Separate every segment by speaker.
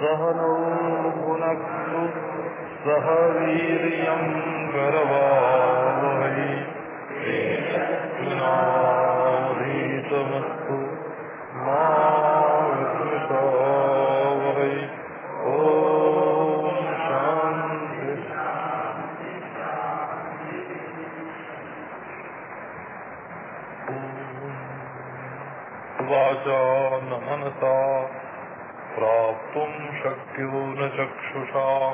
Speaker 1: सह नो भुनक्तु सह वीर्यम् करवावहै। तेजस्विनाधीतमस्तु मा विद्विषावहै ॐ शान्ति। वाचा मनसा प्राप्तुम् शक्यो न चक्षुषा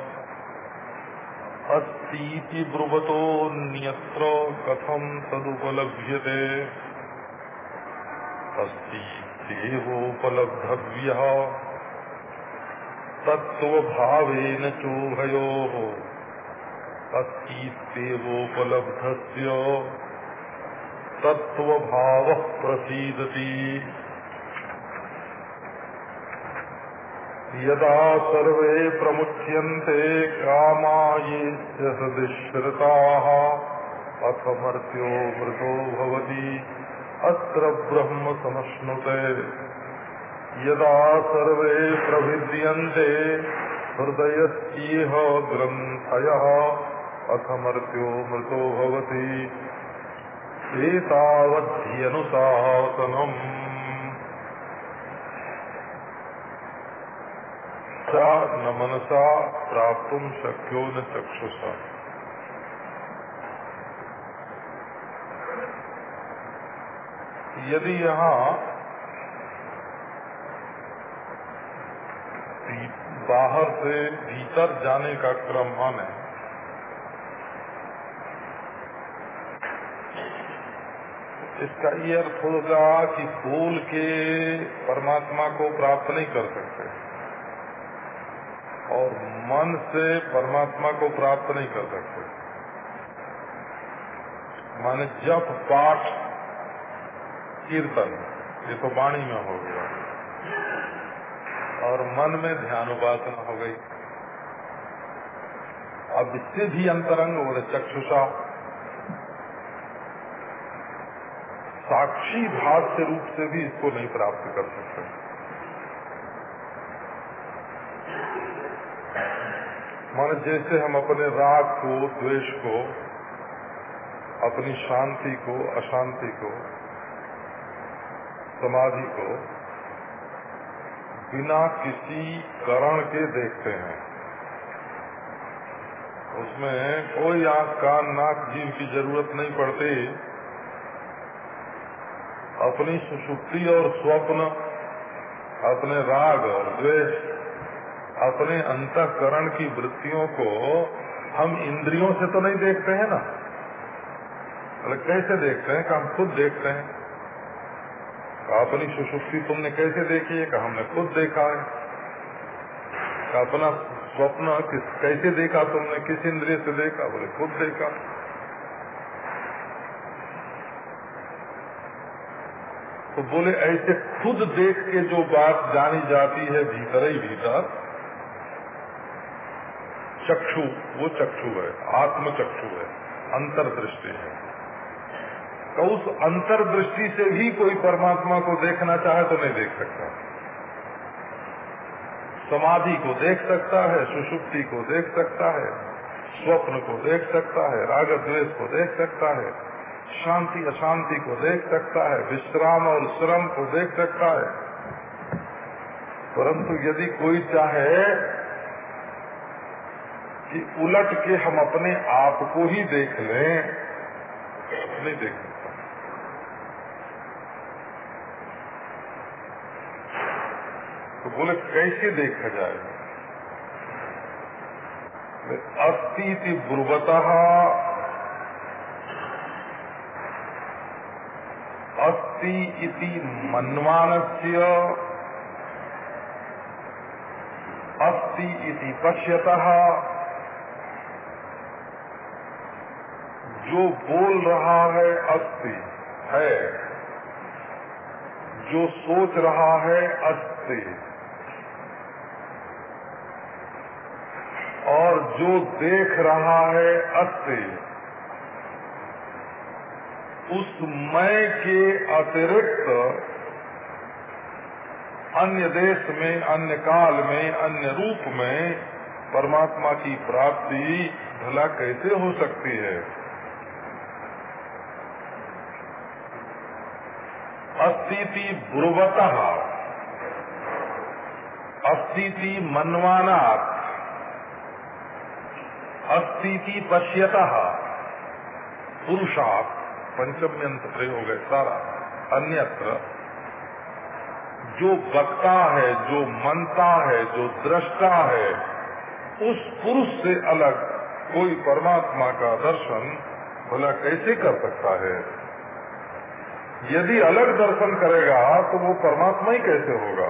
Speaker 1: अस्तीति ब्रुवतोऽन्यत्र कथम् तदुपलभ्यते। अस्तीत्येवोपलब्धव्यः। तत्त्वभावेन चोभयोः। अस्तीत्येवोपलब्धस्य। तत्त्वभावः प्रसीदति। यदा सर्वे प्रमुच्यन्ते कामा ये सदिश्रिताः, अथ मर्त्यो मृतो भवति, अत्र ब्रह्म समश्नुते। यदा सर्वे प्रभिद्यन्ते हृदयस्येह ग्रन्थयः, अथ मर्त्यो मृतो भवति। एतावध्यनुशासनम् सा न मनसा प्राप्त शक्यो न चक्षुषा। यदि यहाँ बाहर से भीतर जाने का क्रम माने, इसका ये अर्थ होगा कि बोल के परमात्मा को प्राप्त नहीं कर सकते। और मन से परमात्मा को प्राप्त नहीं कर सकते। माने जप, पाठ, कीर्तन, ये तो वाणी में हो गया। और मन में ध्यान उपासना हो गई। अब इससे भी अंतरंग बोले, चक्षुषा। साक्षी भाव से रूप से भी इसको नहीं प्राप्त कर सकते। मान जैसे हम अपने राग को, द्वेष को, अपनी शांति को, अशांति को, समाधि को बिना किसी करण के देखते हैं। उसमें कोई आँख, कान, नाक जीव की ज़रूरत नहीं पड़ती। अपनी सुषुप्ति और स्वप्न, अपने राग और द्वेष अपने अंतकरण की वृत्तियों को हम इंद्रियों से तो नहीं देखते हैं ना। अरे कैसे देखते हैं हम खुद देखते हैं? अपनी सुषुप्ति तुमने कैसे देखी है हमने खुद देखा है? का अपना स्वप्न किस कैसे देखा तुमने? किस इंद्रिय से देखा? बोले, खुद देखा। तो बोले, ऐसे खुद देख के जो बात जानी जाती है, भीतर ही भीतर चक्षु, वो चक्षु है आत्म चक्षु है, अंतर्दृष्टि है। तो उस अंतर्दृष्टि से भी कोई परमात्मा को देखना चाहे तो नहीं देख सकता। समाधि को देख सकता है, सुषुप्ति को देख सकता है, स्वप्न को देख सकता है राग द्वेष को देख सकता है, शांति, अशांति को देख सकता है, विश्राम और श्रम को देख सकता है। परंतु यदि कोई चाहे कि उलट के हम अपने आप को ही देख लें। नहीं देख सकता। तो बोले, कैसे देखा जाए? अस्ती ब्रुवतः अस्ति इति मन्वानस्य अस्ति इति पश्यतः। जो बोल रहा है अस्थि है। जो सोच रहा है अस्थि। और जो देख रहा है अस्थि। उस मैं के अतिरिक्त अन्य देश में, अन्य काल में, अन्य रूप में परमात्मा की प्राप्ति भला कैसे हो सकती है? अस्तिति ब्रुवत अस्तिति मनवाना अस्तिति पश्यत। पुरुषात्। पंचम्यंत प्रयोग है सारा। अन्यत्र जो वक्ता है, जो मनता है, जो दृष्टा है, उस पुरुष से अलग कोई परमात्मा का दर्शन भला कैसे कर सकता है? यदि अलग दर्शन करेगा तो वो परमात्मा ही कैसे होगा?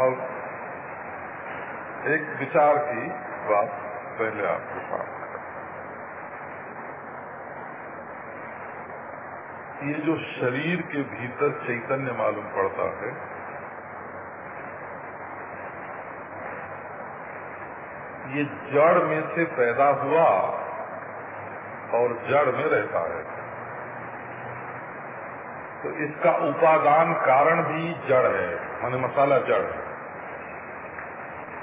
Speaker 1: अब एक विचार की बात पहले आपके साथ ये जो शरीर के भीतर चैतन्य मालूम पड़ता है, ये जड़ में से पैदा हुआ और जड़ में रहता है। तो इसका उपादान कारण भी जड़ है, माने मसाला जड़ है।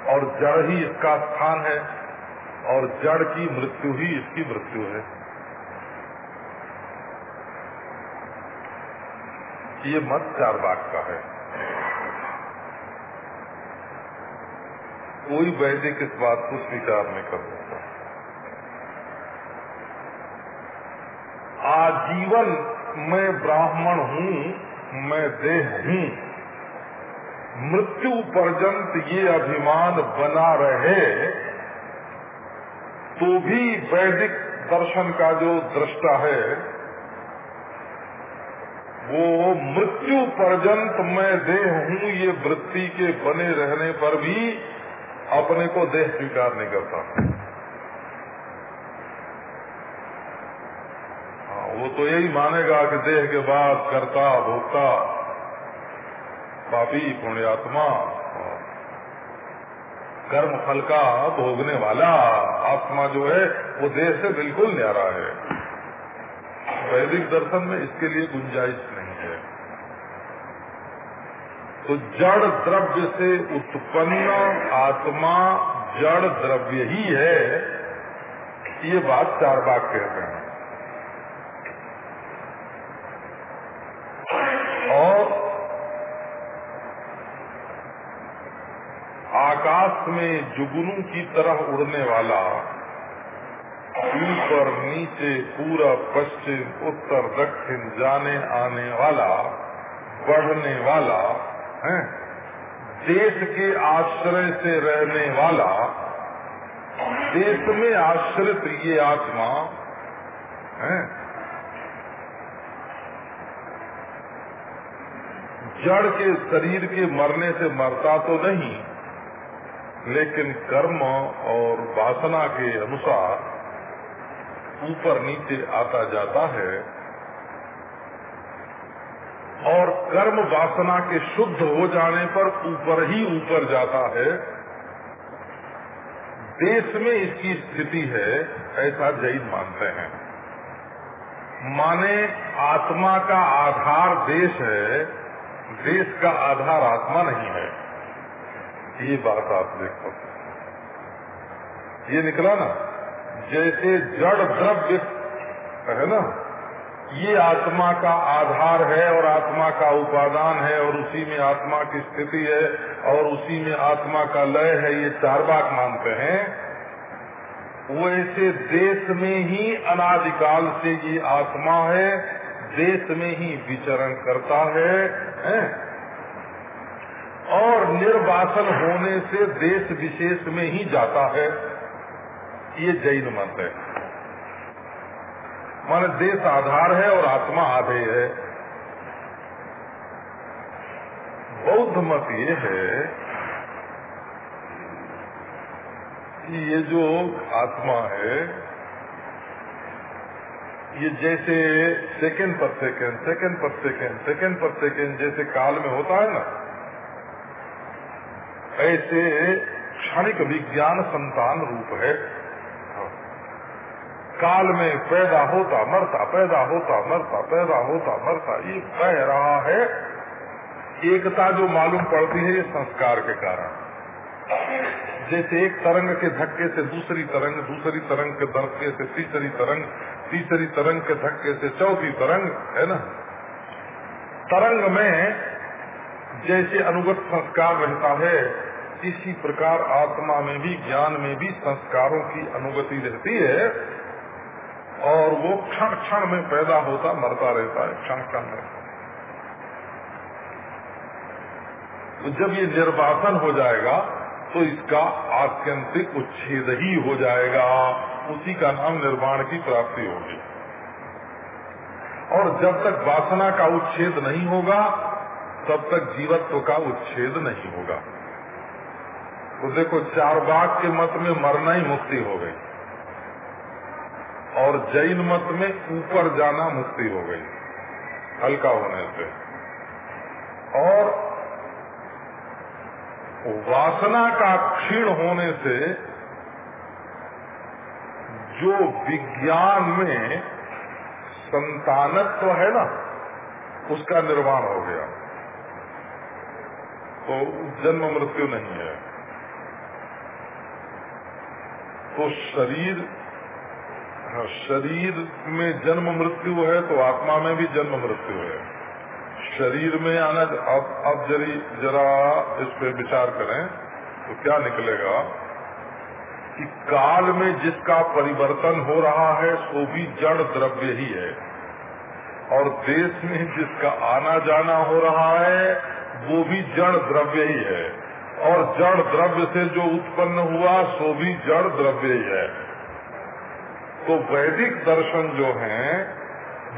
Speaker 1: और जड़ ही इसका स्थान है, और जड़ की मृत्यु ही इसकी मृत्यु है। ये मत चार बाग का है। कोई वैदिक इस बात को स्वीकार नहीं कर सकता। आजीवन मैं ब्राह्मण हूँ, मैं देह हूँ। मृत्यु पर्यंत ये अभिमान बना रहे तो भी वैदिक दर्शन का जो दृष्टा है, वो मृत्यु पर्यंत मैं देह हूँ, ये वृत्ति के बने रहने पर भी अपने को देह स्वीकार नहीं करता वो तो यही मानेगा कि देह के बाद कर्ता, भोक्ता, पापी, पुण्यात्मा कर्म फल का भोगने वाला आत्मा जो है, वो देह से बिल्कुल न्यारा है। वैदिक दर्शन में इसके लिए गुंजाइश नहीं है। तो जड़ द्रव्य से उत्पन्न आत्मा जड़ द्रव्य ही है, ये बात चार बाग कहते हैं और में जुगनू की तरह उड़ने वाला ऊपर नीचे पूरा पश्चिम, उत्तर, दक्षिण जाने आने वाला, बढ़ने वाला, है? देश के आश्रय से रहने वाला, देश में आश्रित ये आत्मा, है? जड़ के शरीर के मरने से मरता तो नहीं लेकिन कर्म और वासना के अनुसार ऊपर नीचे आता जाता है और कर्म वासना के शुद्ध हो जाने पर ऊपर ही ऊपर जाता है। देश में इसकी स्थिति है, ऐसा जैन मानते हैं। माने आत्मा का आधार देश है, देश का आधार आत्मा नहीं है। ये बात आप देख ये निकला ना? जैसे जड़ द्रव्य है ना? ये आत्मा का आधार है और आत्मा का उपादान है और उसी में आत्मा की स्थिति है और उसी में आत्मा का लय है ये चार बात मानते हैं। वैसे देश में ही अनादिकाल से ये आत्मा है देश में ही विचरण करता है, है? और निर्वासन होने से देश विशेष में ही जाता है। ये जैन मत है। मान देश आधार है और आत्मा आधे है। बौद्ध मत ये है कि ये जो आत्मा है, ये जैसे सेकेंड पर सेकेंड सेकेंड पर सेकेंड सेकेंड पर सेकेंड जैसे काल में होता है ना ऐसे क्षणिक विज्ञान संतान रूप है। काल में पैदा होता, मरता, पैदा होता, मरता, पैदा होता, मरता, ये बह रहा है। एकता जो मालूम पड़ती है ये संस्कार के कारण। जैसे एक तरंग के धक्के से दूसरी तरंग दूसरी तरंग के धक्के से तीसरी तरंग तीसरी तरंग के धक्के से चौथी तरंग, है ना? तरंग में जैसे अनुगत संस्कार रहता है इसी प्रकार आत्मा में भी, ज्ञान में भी संस्कारों की अनुगति रहती है और वो क्षण क्षण में पैदा होता, मरता रहता है क्षण क्षण में। तो जब ये निर्वासन हो जाएगा तो इसका आत्यंतिक उच्छेद ही हो जाएगा। उसी का नाम निर्वाण की प्राप्ति होगी। और जब तक वासना का उच्छेद नहीं होगा, तब तक जीवत्व का उच्छेद नहीं होगा। तो देखो, चार बाग के मत में मरना ही मुक्ति हो गई। और जैन मत में ऊपर जाना मुक्ति हो गई। हल्का होने से। और वासना का क्षीण होने से जो विज्ञान में संतानत्व तो है ना, उसका निर्माण हो गया। तो जन्म मृत्यु नहीं है। तो शरीर हाँ, शरीर में जन्म मृत्यु है तो आत्मा में भी जन्म मृत्यु है। शरीर में आना अब अब जरी जरा इस पे विचार करें तो क्या निकलेगा कि काल में जिसका परिवर्तन हो रहा है वो भी जड़ द्रव्य ही है। और देश में जिसका आना जाना हो रहा है वो भी जड़ द्रव्य ही है। और जड़ द्रव्य से जो उत्पन्न हुआ, सो भी जड़ द्रव्य ही है। तो वैदिक दर्शन जो है,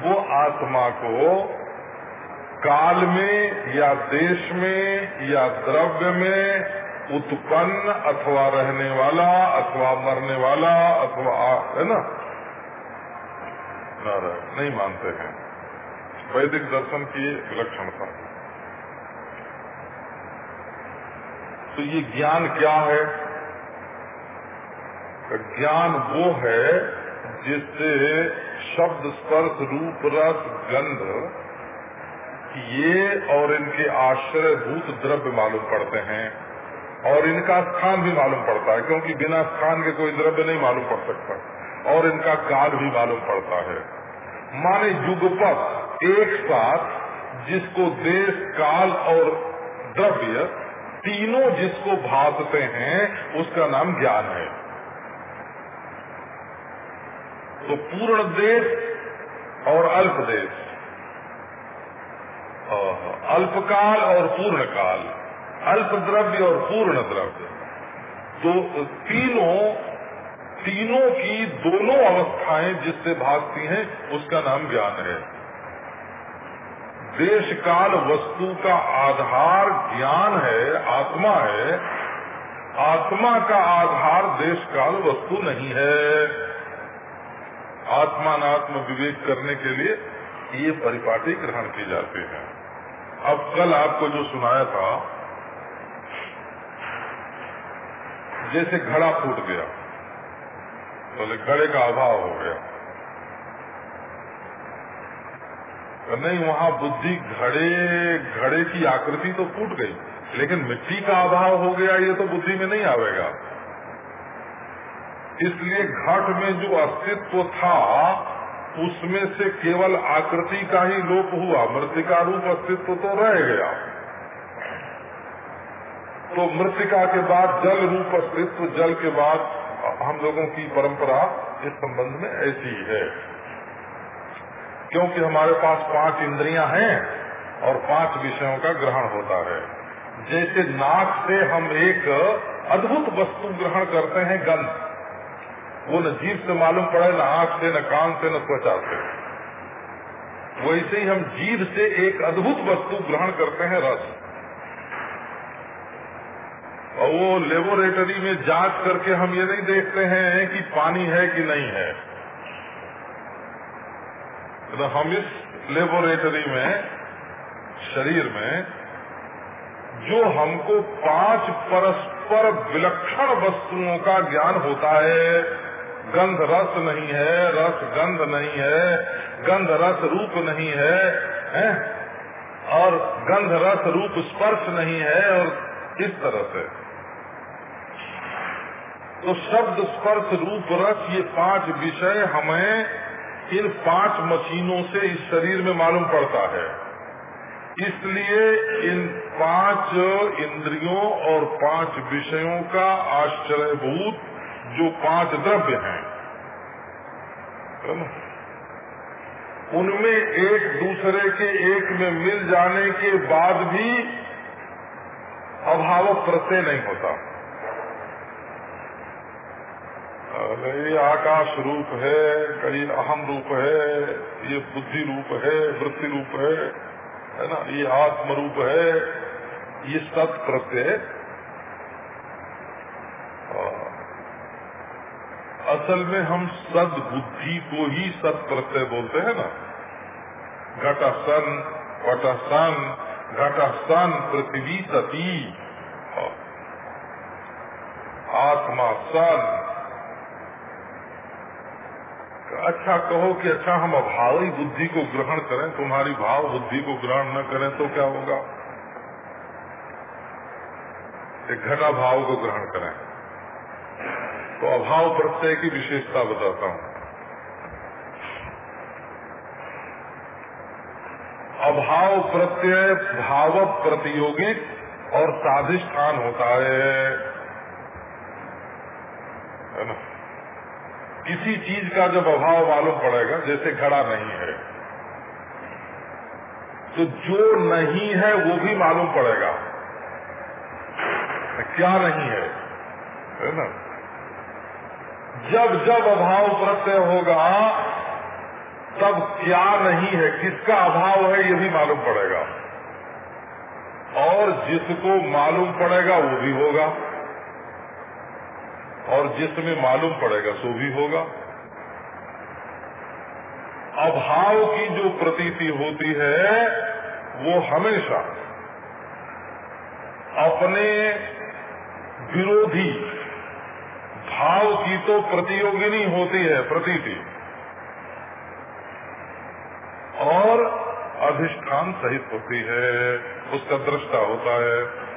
Speaker 1: वो आत्मा को काल में या देश में या द्रव्य में उत्पन्न अथवा रहने वाला, अथवा मरने वाला, अथवा है ना? नहीं मानते हैं। वैदिक दर्शन की विलक्षणता तो ये ज्ञान क्या है? ज्ञान वो है जिससे शब्द, स्पर्श, रूप, रस, गंध ये और इनके आश्रय भूत द्रव्य मालूम पड़ते हैं और इनका स्थान भी मालूम पड़ता है, क्योंकि बिना स्थान के कोई द्रव्य नहीं मालूम पड़ सकता और इनका काल भी मालूम पड़ता है। माने युगपत एक साथ जिसको देश, काल और द्रव्य तीनों जिसको भासते हैं, उसका नाम ज्ञान है। तो पूर्ण देश और अल्प देश। अल्पकाल और पूर्ण काल अल्प द्रव्य और पूर्ण द्रव्य। तो तीनों तीनों की दोनों अवस्थाएँ जिससे भागती हैं, उसका नाम ज्ञान है। देश काल वस्तु का आधार ज्ञान है, आत्मा है, आत्मा का आधार देश काल वस्तु नहीं है। आत्मात्म विवेक करने के लिए ये परिपाटी ग्रहण की जाती है। अब कल आपको जो सुनाया था, जैसे घड़ा फूट गया बोले तो घड़े का अभाव हो गया तो नहीं, वहाँ बुद्धि घड़े घड़े की आकृति तो फूट गई, लेकिन मिट्टी का अभाव हो गया, ये तो बुद्धि में नहीं आवेगा। इसलिए घट में जो अस्तित्व था, उसमें से केवल आकृति का ही लोप हुआ, मृतिका रूप अस्तित्व तो रह गया। तो मृतिका के बाद जल रूप अस्तित्व, जल के बाद हम लोगों की परंपरा इस संबंध में ऐसी है। क्योंकि हमारे पास पाँच इंद्रियाँ हैं और पाँच विषयों का ग्रहण होता है। जैसे नाक से हम एक अद्भुत वस्तु ग्रहण करते हैं, गंध। वो न जीव से मालूम पड़े, न आँख से, न कान से, न त्वचा से। वैसे ही हम जीव से एक अद्भुत वस्तु ग्रहण करते हैं, रस। और वो लेबोरेटरी में जाँच करके हम ये नहीं देखते हैं कि पानी है कि नहीं है। तो हम इस लेबोरेटरी में शरीर में जो हमको पाँच परस्पर विलक्षण वस्तुओं का ज्ञान होता है गंध रस नहीं है रस गंध नहीं है गंध रस रूप नहीं है, है? और गंध रस रूप स्पर्श नहीं है और इस तरह से तो शब्द स्पर्श रूप रस ये पाँच विषय हमें इन पाँच मशीनों से इस शरीर में मालूम पड़ता है। इसलिए इन पाँच इंद्रियों और पाँच विषयों का आश्चर्यभूत जो पाँच द्रव्य हैं उनमें एक दूसरे के एक में मिल जाने के बाद भी अभाव प्रत्यय नहीं होता। ये आकाश रूप है कई अहम रूप है, ये बुद्धि रूप है, वृत्ति रूप है है ना? ये आत्म रूप है, ये सत प्रत्यय असल में हम सद बुद्धि को ही सत प्रत्यय बोलते हैं ना? घटसन वटसन घटसन, पृथ्वी सती। आत्मा सन अच्छा कहो कि अच्छा हम अभावी बुद्धि को ग्रहण करें, तुम्हारी भाव बुद्धि को ग्रहण न करें तो क्या होगा? घटा भाव को ग्रहण करें। तो अभाव प्रत्यय की विशेषता बताता हूँ। अभाव प्रत्यय भाव प्रतियोगिक और साधिष्ठान होता है। है ना? किसी चीज़ का जब अभाव मालूम पड़ेगा, जैसे घड़ा नहीं है। तो जो नहीं है, वो भी मालूम पड़ेगा। क्या नहीं है? है ना? जब जब अभाव प्रत्यय होगा, तब क्या नहीं है, किसका अभाव है, ये भी मालूम पड़ेगा। और जिसको मालूम पड़ेगा, वो भी होगा। और जिसमें मालूम पड़ेगा, सो भी होगा। अभाव की जो प्रतीति होती है, वो हमेशा अपने विरोधी भाव की तो प्रतियोगिनी होती है, प्रतीति। और अधिष्ठान सहित होती है, उसका दृष्टा होता है।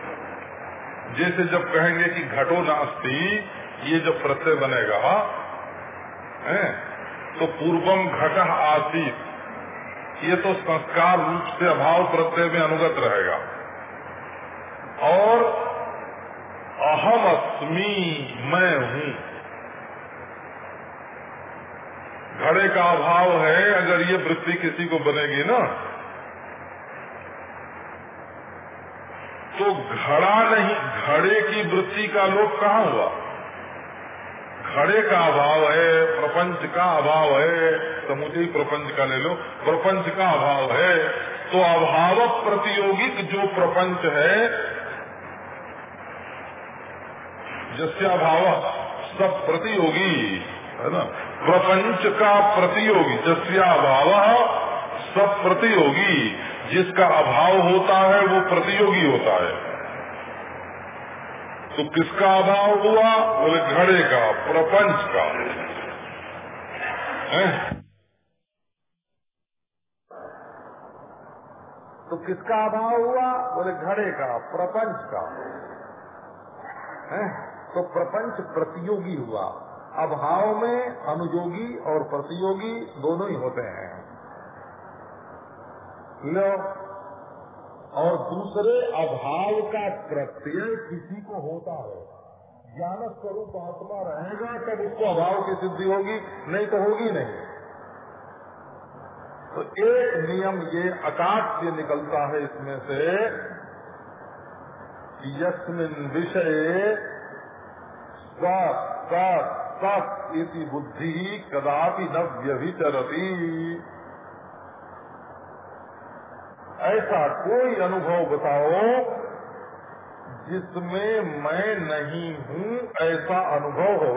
Speaker 1: जैसे जब कहेंगे कि घटो नास्ती ये जो प्रत्यय बनेगा, है तो पूर्वम घट आसित, ये तो संस्कार रूप से अभाव प्रत्यय में अनुगत रहेगा। और अहम अस्मी, मैं हूँ। घड़े का अभाव है, अगर ये वृत्ति किसी को बनेगी ना तो घड़ा नहीं, घड़े की वृत्ति का लोग कहाँ हुआ? घड़े का अभाव है, प्रपंच का अभाव है समुचे प्रपंच का ले लो, प्रपंच का अभाव है तो अभाव प्रतियोगिक जो प्रपंच है जिससे अभाव सब प्रतियोगी, है ना? प्रपंच का प्रतियोगी जिससे अभाव सब प्रतियोगी, जिसका अभाव होता है, वो प्रतियोगी होता है। तो किसका अभाव हुआ? बोले, घड़े का, प्रपंच का। है? तो किसका अभाव हुआ? बोले, घड़े का, प्रपंच का। है? तो प्रपंच प्रतियोगी हुआ। अभाव में अनुयोगी और प्रतियोगी दोनों ही होते हैं। लो। और दूसरे, अभाव का प्रत्यय किसी को होता है। ज्ञान स्वरूप आत्मा रहेगा, तब उसको अभाव की सिद्धि होगी, नहीं तो होगी नहीं। तो एक नियम ये आकाश से निकलता है इसमें से कि यस्मिन विषय सत इति बुद्धि कदापि न व्यभिचरती। ऐसा कोई अनुभव बताओ जिसमें मैं नहीं हूँ ऐसा अनुभव हो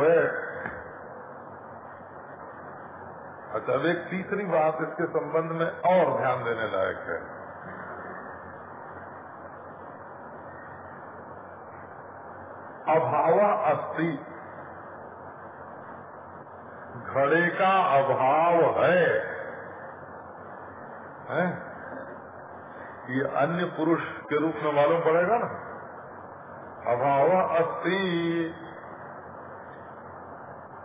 Speaker 1: अच्छा एक तीसरी बात इसके संबंध में और ध्यान देने लायक है। अभाव अस्थि घड़े का अभाव है, है? ये अन्य पुरुष के रूप में मालूम पड़ेगा ना? अभाव अस्ति।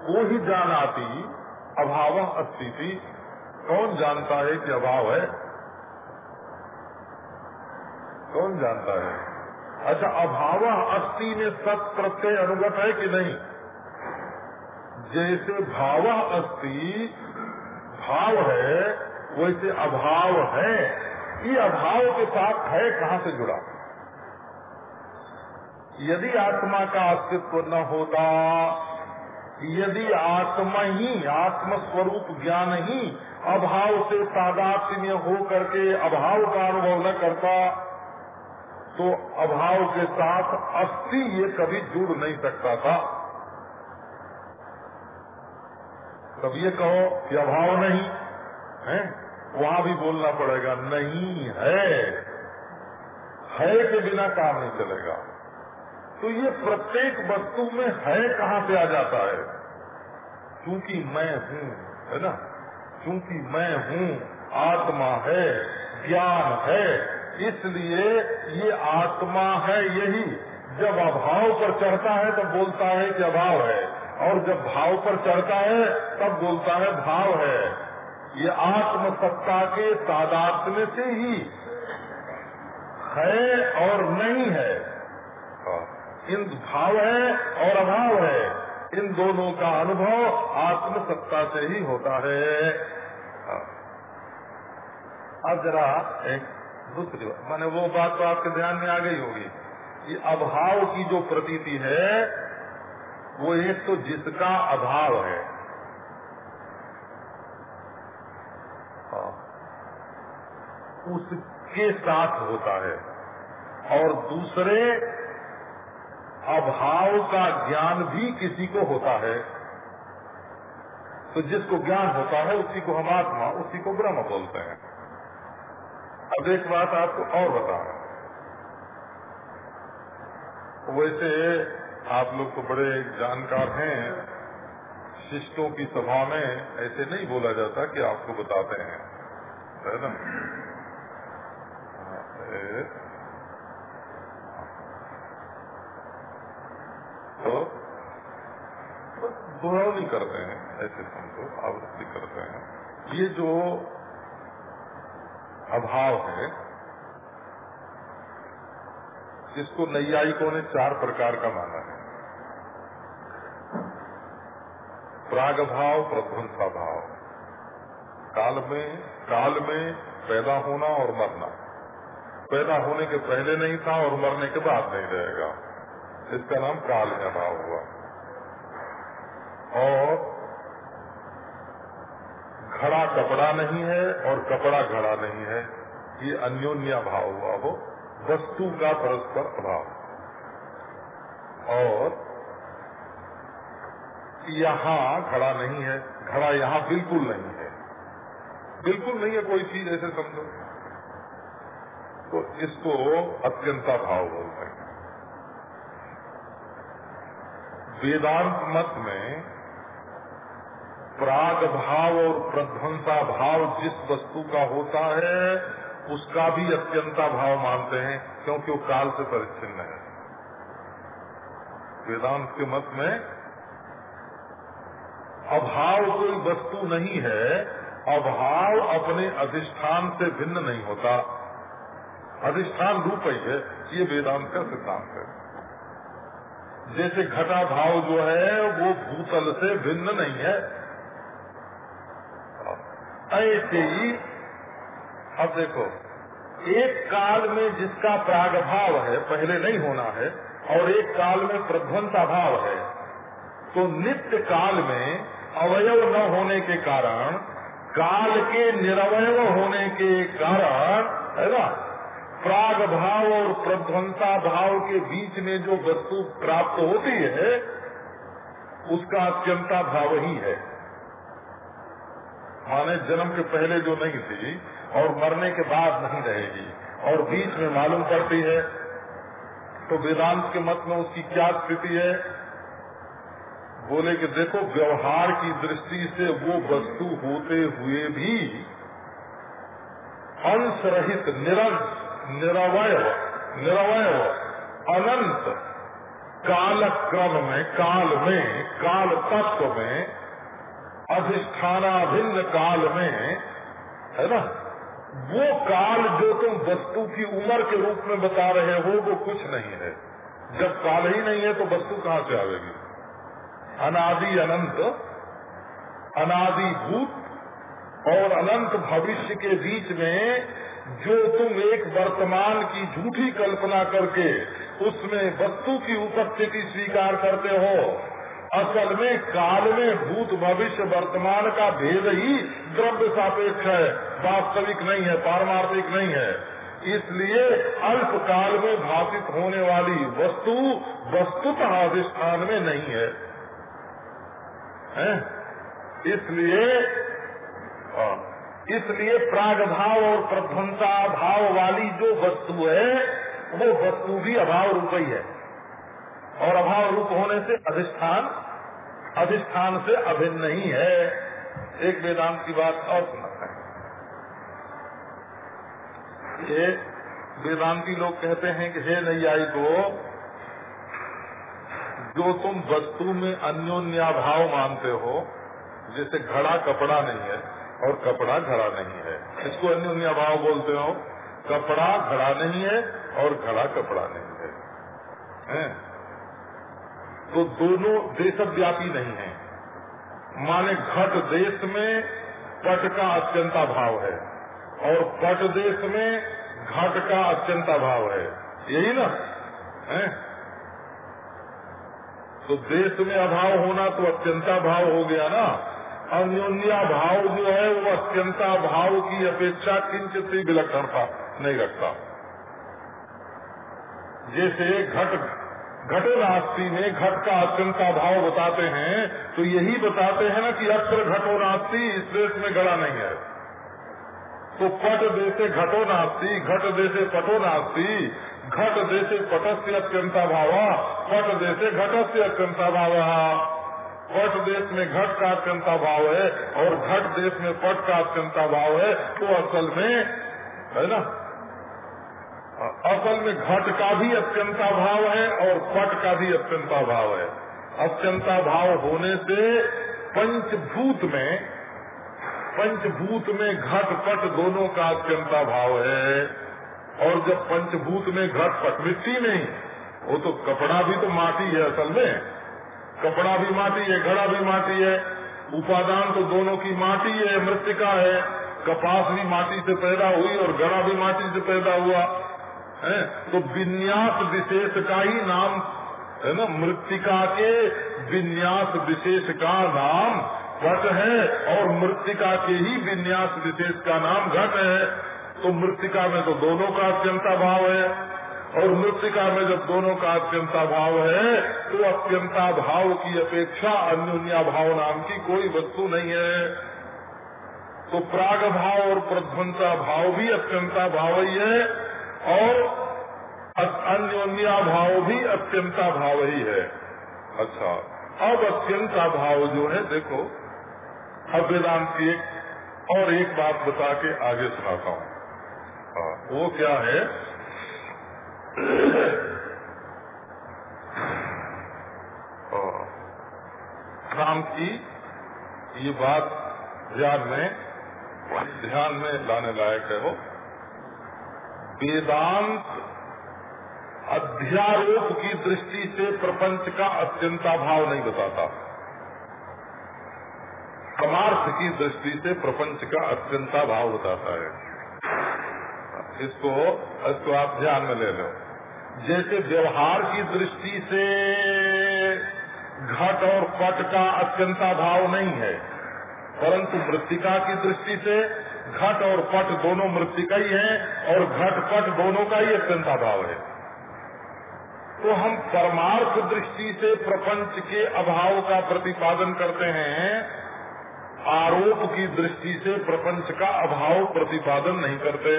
Speaker 1: वो ही जान आती अभाव अस्थिति कौन जानता है कि अभाव है? कौन जानता है? अच्छा अभाव अस्थि में सत प्रत्यय अनुगत है कि नहीं? जैसे भाव अस्थि भाव है, वैसे अभाव है। ये अभाव के साथ है, कहाँ से जुड़ा? यदि आत्मा का अस्तित्व न होता, यदि आत्मा ही आत्म स्वरूप ज्ञान ही अभाव से तादात्म्य हो करके अभाव का अनुभव न करता तो अभाव के साथ अस्थि ये कभी जुड़ नहीं सकता था। तब ये कहो कि अभाव नहीं, है? वहाँ भी बोलना पड़ेगा, नहीं है। है के बिना काम नहीं चलेगा। तो ये प्रत्येक वस्तु में है कहाँ से आ जाता है? क्योंकि मैं हूँ, है ना? क्योंकि मैं हूँ, आत्मा है, ज्ञान है, इसलिए ये आत्मा है यही। जब अभाव पर चढ़ता है, तब बोलता है कि अभाव है, और जब भाव पर चढ़ता है, तब बोलता है भाव है। ये आत्म सत्ता के तादात्म्य से ही है और नहीं है। इन भाव है और अभाव है। इन दोनों का अनुभव आत्म सत्ता से ही होता है। अब जरा एक दूसरी माने वो बात तो आपके ध्यान में आ गई होगी कि अभाव की जो प्रतीति है, वो एक तो जिसका अभाव है। उसके साथ होता है। और दूसरे, अभाव का ज्ञान भी किसी को होता है। तो जिसको ज्ञान होता है, उसी को हम आत्मा, उसी को ब्रह्म बोलते हैं। अब एक बात आपको और बता वैसे आप लोग तो बड़े जानकार हैं। शिष्टों की सभा में ऐसे नहीं बोला जाता कि आपको बताते हैं। है ना? तो दोहरावनी करते हैं, ऐसे समझो, आवृत्ति करते हैं। ये जो अभाव है इसको नैयायिकों ने चार प्रकार का माना है। प्राग भाव प्रध्वंसा भाव काल में काल में पैदा होना और मरना। पैदा होने के पहले नहीं था और मरने के बाद नहीं रहेगा। इसका नाम काल में भाव हुआ। और घड़ा कपड़ा नहीं है और कपड़ा घड़ा नहीं है। ये अन्योन्या भाव हुआ वो वस्तु का परस्पर अभाव। और यहाँ घड़ा नहीं है घड़ा यहाँ बिल्कुल नहीं है। बिल्कुल नहीं है कोई चीज़, ऐसे समझो। तो इसको अत्यंता भाव बोलते हैं। वेदांत मत में प्राग भाव और प्रध्वंसा भाव जिस वस्तु का होता है, उसका भी अत्यंता भाव मानते हैं, क्योंकि वो काल से परिच्छिन्न है। वेदांत के मत में अभाव कोई वस्तु नहीं है, अभाव अपने अधिष्ठान से भिन्न नहीं होता। अधिष्ठान रूप ही है, ये वेदांत का सिद्धांत है। जैसे घटा भाव जो है, वो भूतल से भिन्न नहीं है। ऐसे ही, अब देखो, एक काल में जिसका प्रागभाव है, पहले नहीं होना है, और एक काल में प्रध्वंसा भाव है तो नित्य काल में अवयव न होने के कारण, काल के निरवय होने के कारण, है ना? प्राग भाव और प्रध्वंसा भाव के बीच में जो वस्तु प्राप्त होती है, उसका अत्यंता भाव ही है। माने जन्म के पहले जो नहीं थी और मरने के बाद नहीं रहेगी और बीच में मालूम पड़ती है। तो वेदांत के मत में उसकी क्या स्थिति है? बोले कि देखो, व्यवहार की दृष्टि से वो वस्तु होते हुए भी अंश रहित निरंश निरवय निरवय, अनंत काल क्रम में, काल में काल तत्व में, अधिष्ठानाभिन्न काल में, है ना? वो काल जो तुम वस्तु की उम्र के रूप में बता रहे हो, वो कुछ नहीं है। जब काल ही नहीं है तो वस्तु कहाँ से आवेगी? अनादि अनंत अनादि भूत और अनंत भविष्य के बीच में जो तुम एक वर्तमान की झूठी कल्पना करके उसमें वस्तु की उपस्थिति स्वीकार करते हो असल में काल में भूत भविष्य वर्तमान का भेद ही द्रव्य सापेक्ष है वास्तविक नहीं है पारमार्थिक नहीं है। इसलिए अल्प काल में भाषित होने वाली वस्तु वस्तुतः अधिष्ठान में नहीं है, है? इसलिए हाँ, इसलिए प्राग भाव और प्रध्वंसा भाव वाली जो वस्तु है वो वस्तु भी अभाव रूप ही है। और अभाव रूप होने से अधिष्ठान अधिष्ठान से अभिन्न नहीं है। एक वेदांत की बात और सुनाते हैं। ये वेदांती लोग कहते हैं कि हे नैयाई को जो तुम वस्तु में अन्योन्याभाव मानते हो जैसे घड़ा कपड़ा नहीं है और कपड़ा घड़ा नहीं है। इसको अन्य भाव बोलते हो? कपड़ा घड़ा नहीं है और घड़ा कपड़ा नहीं है, है? तो दोनों देश व्यापी नहीं है। माने घट देश में पट का अत्यंता भाव है और पट देश में घट का अत्यंता भाव है। यही ना? है? तो देश में अभाव होना तो अत्यंता भाव हो गया ना। अन्योन्या भाव जो है, वो अत्यंता भाव की अपेक्षा किंचित ही विलक्षणता नहीं रखता जैसे घट, घटो नास्ती में घट का अत्यंता भाव बताते हैं तो यही बताते हैं ना कि अक्र घटो नास्ती, इस देश में गड़ा नहीं है। तो पट देशे घटो नास्ती, घट देशे पटो नास्ती घट देशे पटस्य अत्यंता भावा पट देशे घटस्य अत्यंता भावा पट देश में घट का अत्यंता भाव है और घट देश में पट का अत्यंता भाव है तो असल में, है ना? असल में घट का भी अत्यंता भाव है और पट का भी अत्यंता भाव है। अत्यंता भाव होने से पंचभूत में पंचभूत में घट पट दोनों का अत्यंता भाव है। और जब पंचभूत में घट पट मिट्टी नहीं, वो तो कपड़ा भी तो माटी है असल में। कपड़ा भी माटी है, घड़ा भी माटी है, उपादान तो दोनों की माटी है, मृतिका है। कपास भी माटी से पैदा हुई और घड़ा भी माटी से पैदा हुआ। है? तो विन्यास विशेष का ही नाम, है ना, मृतिका के विन्यास विशेष का नाम घट है और मृतिका के ही विन्यास विशेष का नाम घट है। तो मृतिका में तो दोनों का अत्यंता भाव है। और मृतिका में जब दोनों का अत्यंता भाव है तो अत्यंता भाव की अपेक्षा अन्योन्या भाव नाम की कोई वस्तु नहीं है। तो प्राग भाव और प्रध्वंसा भाव भी अत्यंता भाव ही है, और अन्योन्या भाव भी अत्यंता भाव ही है। अच्छा अब अत्यंता भाव जो है, देखो, अब वेदांत की एक और एक बात बता के आगे सुनाता हूँ। हाँ, वो क्या है? राम की ये बात ध्यान में ध्यान में लाने लायक है वो। वेदांत अध्यारोप की दृष्टि से प्रपंच का अत्यंता भाव नहीं बताता। समार्थ की दृष्टि से प्रपंच का अत्यंता भाव बताता है। इसको इसको आप ध्यान में ले लो। जैसे व्यवहार की दृष्टि से घट और पट का अत्यंता भाव नहीं है, परंतु मृतिका की दृष्टि से घट और पट दोनों मृतिका ही है, और घट पट दोनों का ही अत्यंता भाव है। तो हम परमार्थ दृष्टि से प्रपंच के अभाव का प्रतिपादन करते हैं, आरोप की दृष्टि से प्रपंच का अभाव प्रतिपादन नहीं करते।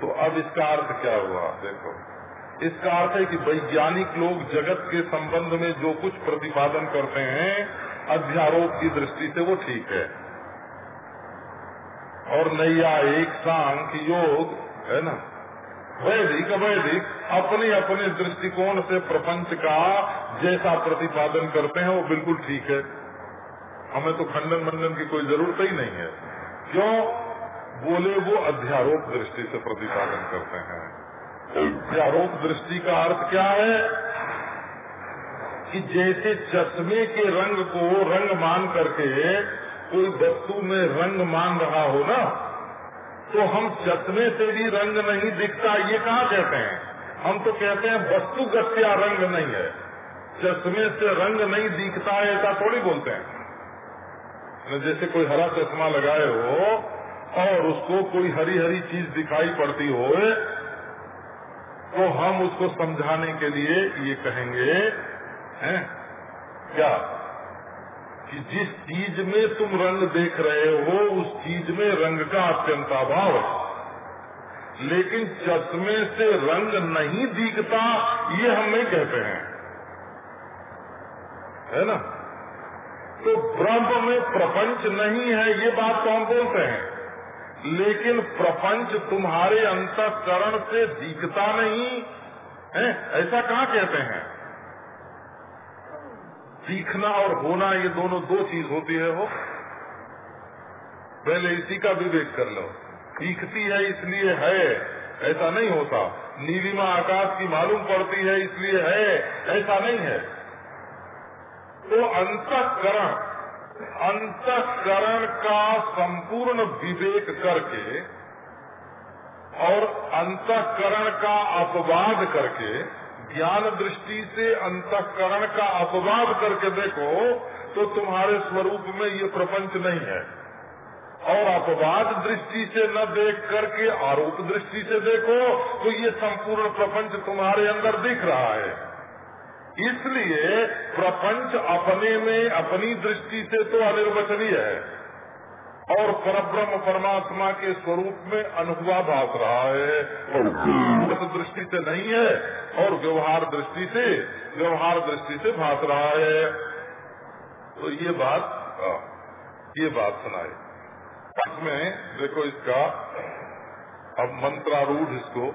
Speaker 1: तो अब इसका अर्थ क्या हुआ? देखो। इसका अर्थ है कि वैज्ञानिक लोग जगत के संबंध में जो कुछ प्रतिपादन करते हैं, अध्यारोप की दृष्टि से वो ठीक है। और नैया एक सांख योग, है ना? वैदिक वैदिक अपने अपने दृष्टिकोण से प्रपंच का जैसा प्रतिपादन करते हैं, वो बिल्कुल ठीक है। हमें तो खंडन मंडन की कोई ज़रूरत ही नहीं है। क्यों? बोले वो अध्यारोप दृष्टि से प्रतिपादन करते हैं। अध्यारोप दृष्टि का अर्थ क्या है? कि जैसे चश्मे के रंग को रंग मान करके कोई वस्तु में रंग मान रहा हो ना तो हम चश्मे से भी रंग नहीं दिखता, ये कहा कहते हैं? हम तो कहते हैं वस्तु गत्या रंग नहीं है। चश्मे से रंग नहीं दिखता है ऐसा थोड़ी बोलते हैं। जैसे कोई हरा चश्मा लगाए हो और उसको कोई हरी हरी चीज़ दिखाई पड़ती हो तो हम उसको समझाने के लिए ये कहेंगे, हैं? क्या? कि जिस चीज़ में तुम रंग देख रहे हो, उस चीज़ में रंग का अत्यंत अभाव है। लेकिन चश्मे से रंग नहीं दिखता, ये हम नहीं कहते हैं। है ना? तो ब्रह्म में प्रपंच नहीं है, ये बात तो हम बोलते हैं। लेकिन प्रपंच तुम्हारे अंतकरण से दिखता नहीं। है? ऐसा कहाँ कहते हैं? सीखना और होना, ये दोनों दो चीज़ होती है वो। पहले इसी का विवेक कर लो। सीखती है इसलिए है, ऐसा नहीं होता। नीलिमा आकाश की मालूम पड़ती है इसलिए है, ऐसा नहीं है। तो अंतकरण अंतकरण का संपूर्ण विवेक करके और अंतकरण का अपवाद करके, ज्ञान दृष्टि से अंतकरण का अपवाद करके देखो तो तुम्हारे स्वरूप में ये प्रपंच नहीं है। और अपवाद दृष्टि से न देख करके आरोप दृष्टि से देखो तो ये संपूर्ण प्रपंच तुम्हारे अंदर दिख रहा है। इसलिए प्रपंच अपने में, अपनी दृष्टि से तो अनिर्वचनीय है। और परब्रह्म परमात्मा के स्वरूप में अनुभवा भाग रहा है। और दृष्टि से नहीं है, और व्यवहार दृष्टि से, व्यवहार दृष्टि से भाग रहा है। तो ये बात ये बात सुनाए इसमें देखो इसका, अब मंत्रारूढ़ इसको,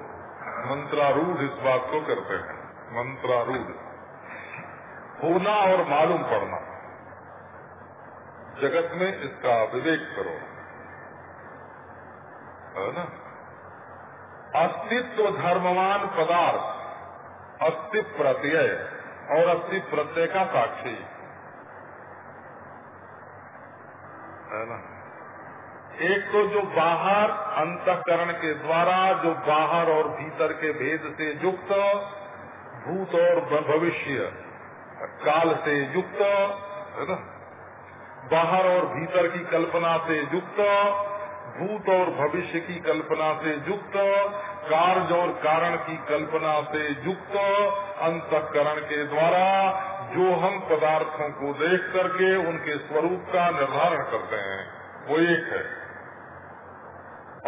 Speaker 1: मंत्रारूढ़ इस बात को करते हैं। मंत्रारूढ़। होना और मालूम पड़ना। जगत में इसका विवेक करो। है ना? अस्तित्व धर्मवान पदार्थ अस्थि प्रत्यय और अस्थि प्रत्यय का साक्षी। है ना? एक तो जो बाहर अंतकरण के द्वारा, जो बाहर और भीतर के भेद से युक्त, भूत और भविष्य। काल से युक्त, है ना? बाहर और भीतर की कल्पना से युक्त, भूत और भविष्य की कल्पना से युक्त, कार्य और कारण की कल्पना से युक्त अंतकरण के द्वारा जो हम पदार्थों को देख करके उनके स्वरूप का निर्धारण करते हैं, वो एक है।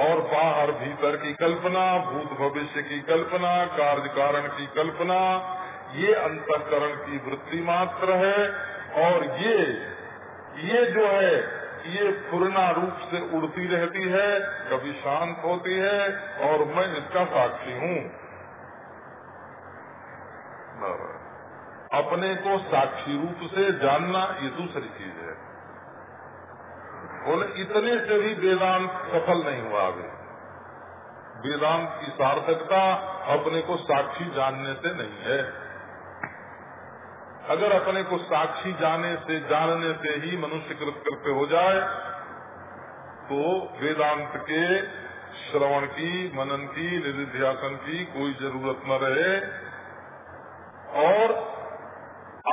Speaker 1: और बाहर भीतर की कल्पना, भूत भविष्य की कल्पना, कार्य कारण की कल्पना ये अंतकरण की वृत्ति मात्र है और ये ये जो है, ये पूर्णा रूप से उड़ती रहती है, कभी शांत होती है और मैं इसका साक्षी हूँ। अपने को साक्षी रूप से जानना ये दूसरी चीज़ है। बोले, इतने से भी वेदांत सफल नहीं हुआ अभी। वेदांत की सार्थकता अपने को साक्षी जानने से नहीं है। अगर अपने को साक्षी जाने से, जानने से ही मनुष्य कृत करते हो जाए तो वेदांत के श्रवण की, मनन की निधिध्यासन की कोई ज़रूरत न रहे। और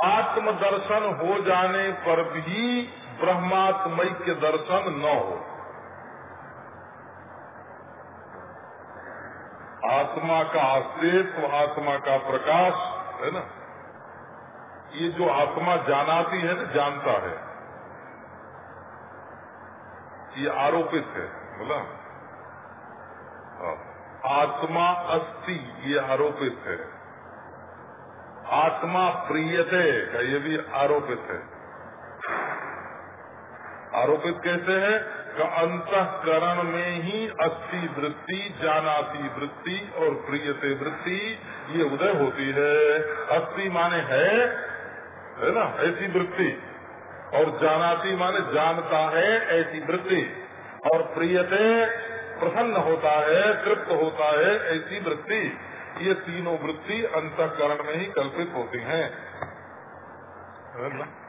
Speaker 1: आत्मदर्शन हो जाने पर भी ब्रह्मात्मय के दर्शन न हो। आत्मा का अस्तित्व आत्मा का प्रकाश, है ना? ये जो आत्मा जानाती है ना जानता है। ये आरोपित है, बोला। आत्मा अस्ति, ये आरोपित है। आत्मा प्रियते का ये भी आरोपित है। आरोपित कैसे है? का अंतकरण में ही अस्थि वृत्ति, जानाती वृत्ति और प्रियते वृत्ति, ये उदय होती है। अस्थि माने है है ना? ऐसी वृत्ति। और जानाती माने जानता है ऐसी वृत्ति। और प्रियते प्रसन्न होता है, तृप्त होता है ऐसी वृत्ति। ये तीनों वृत्ति अंतकरण में ही कल्पित होती हैं।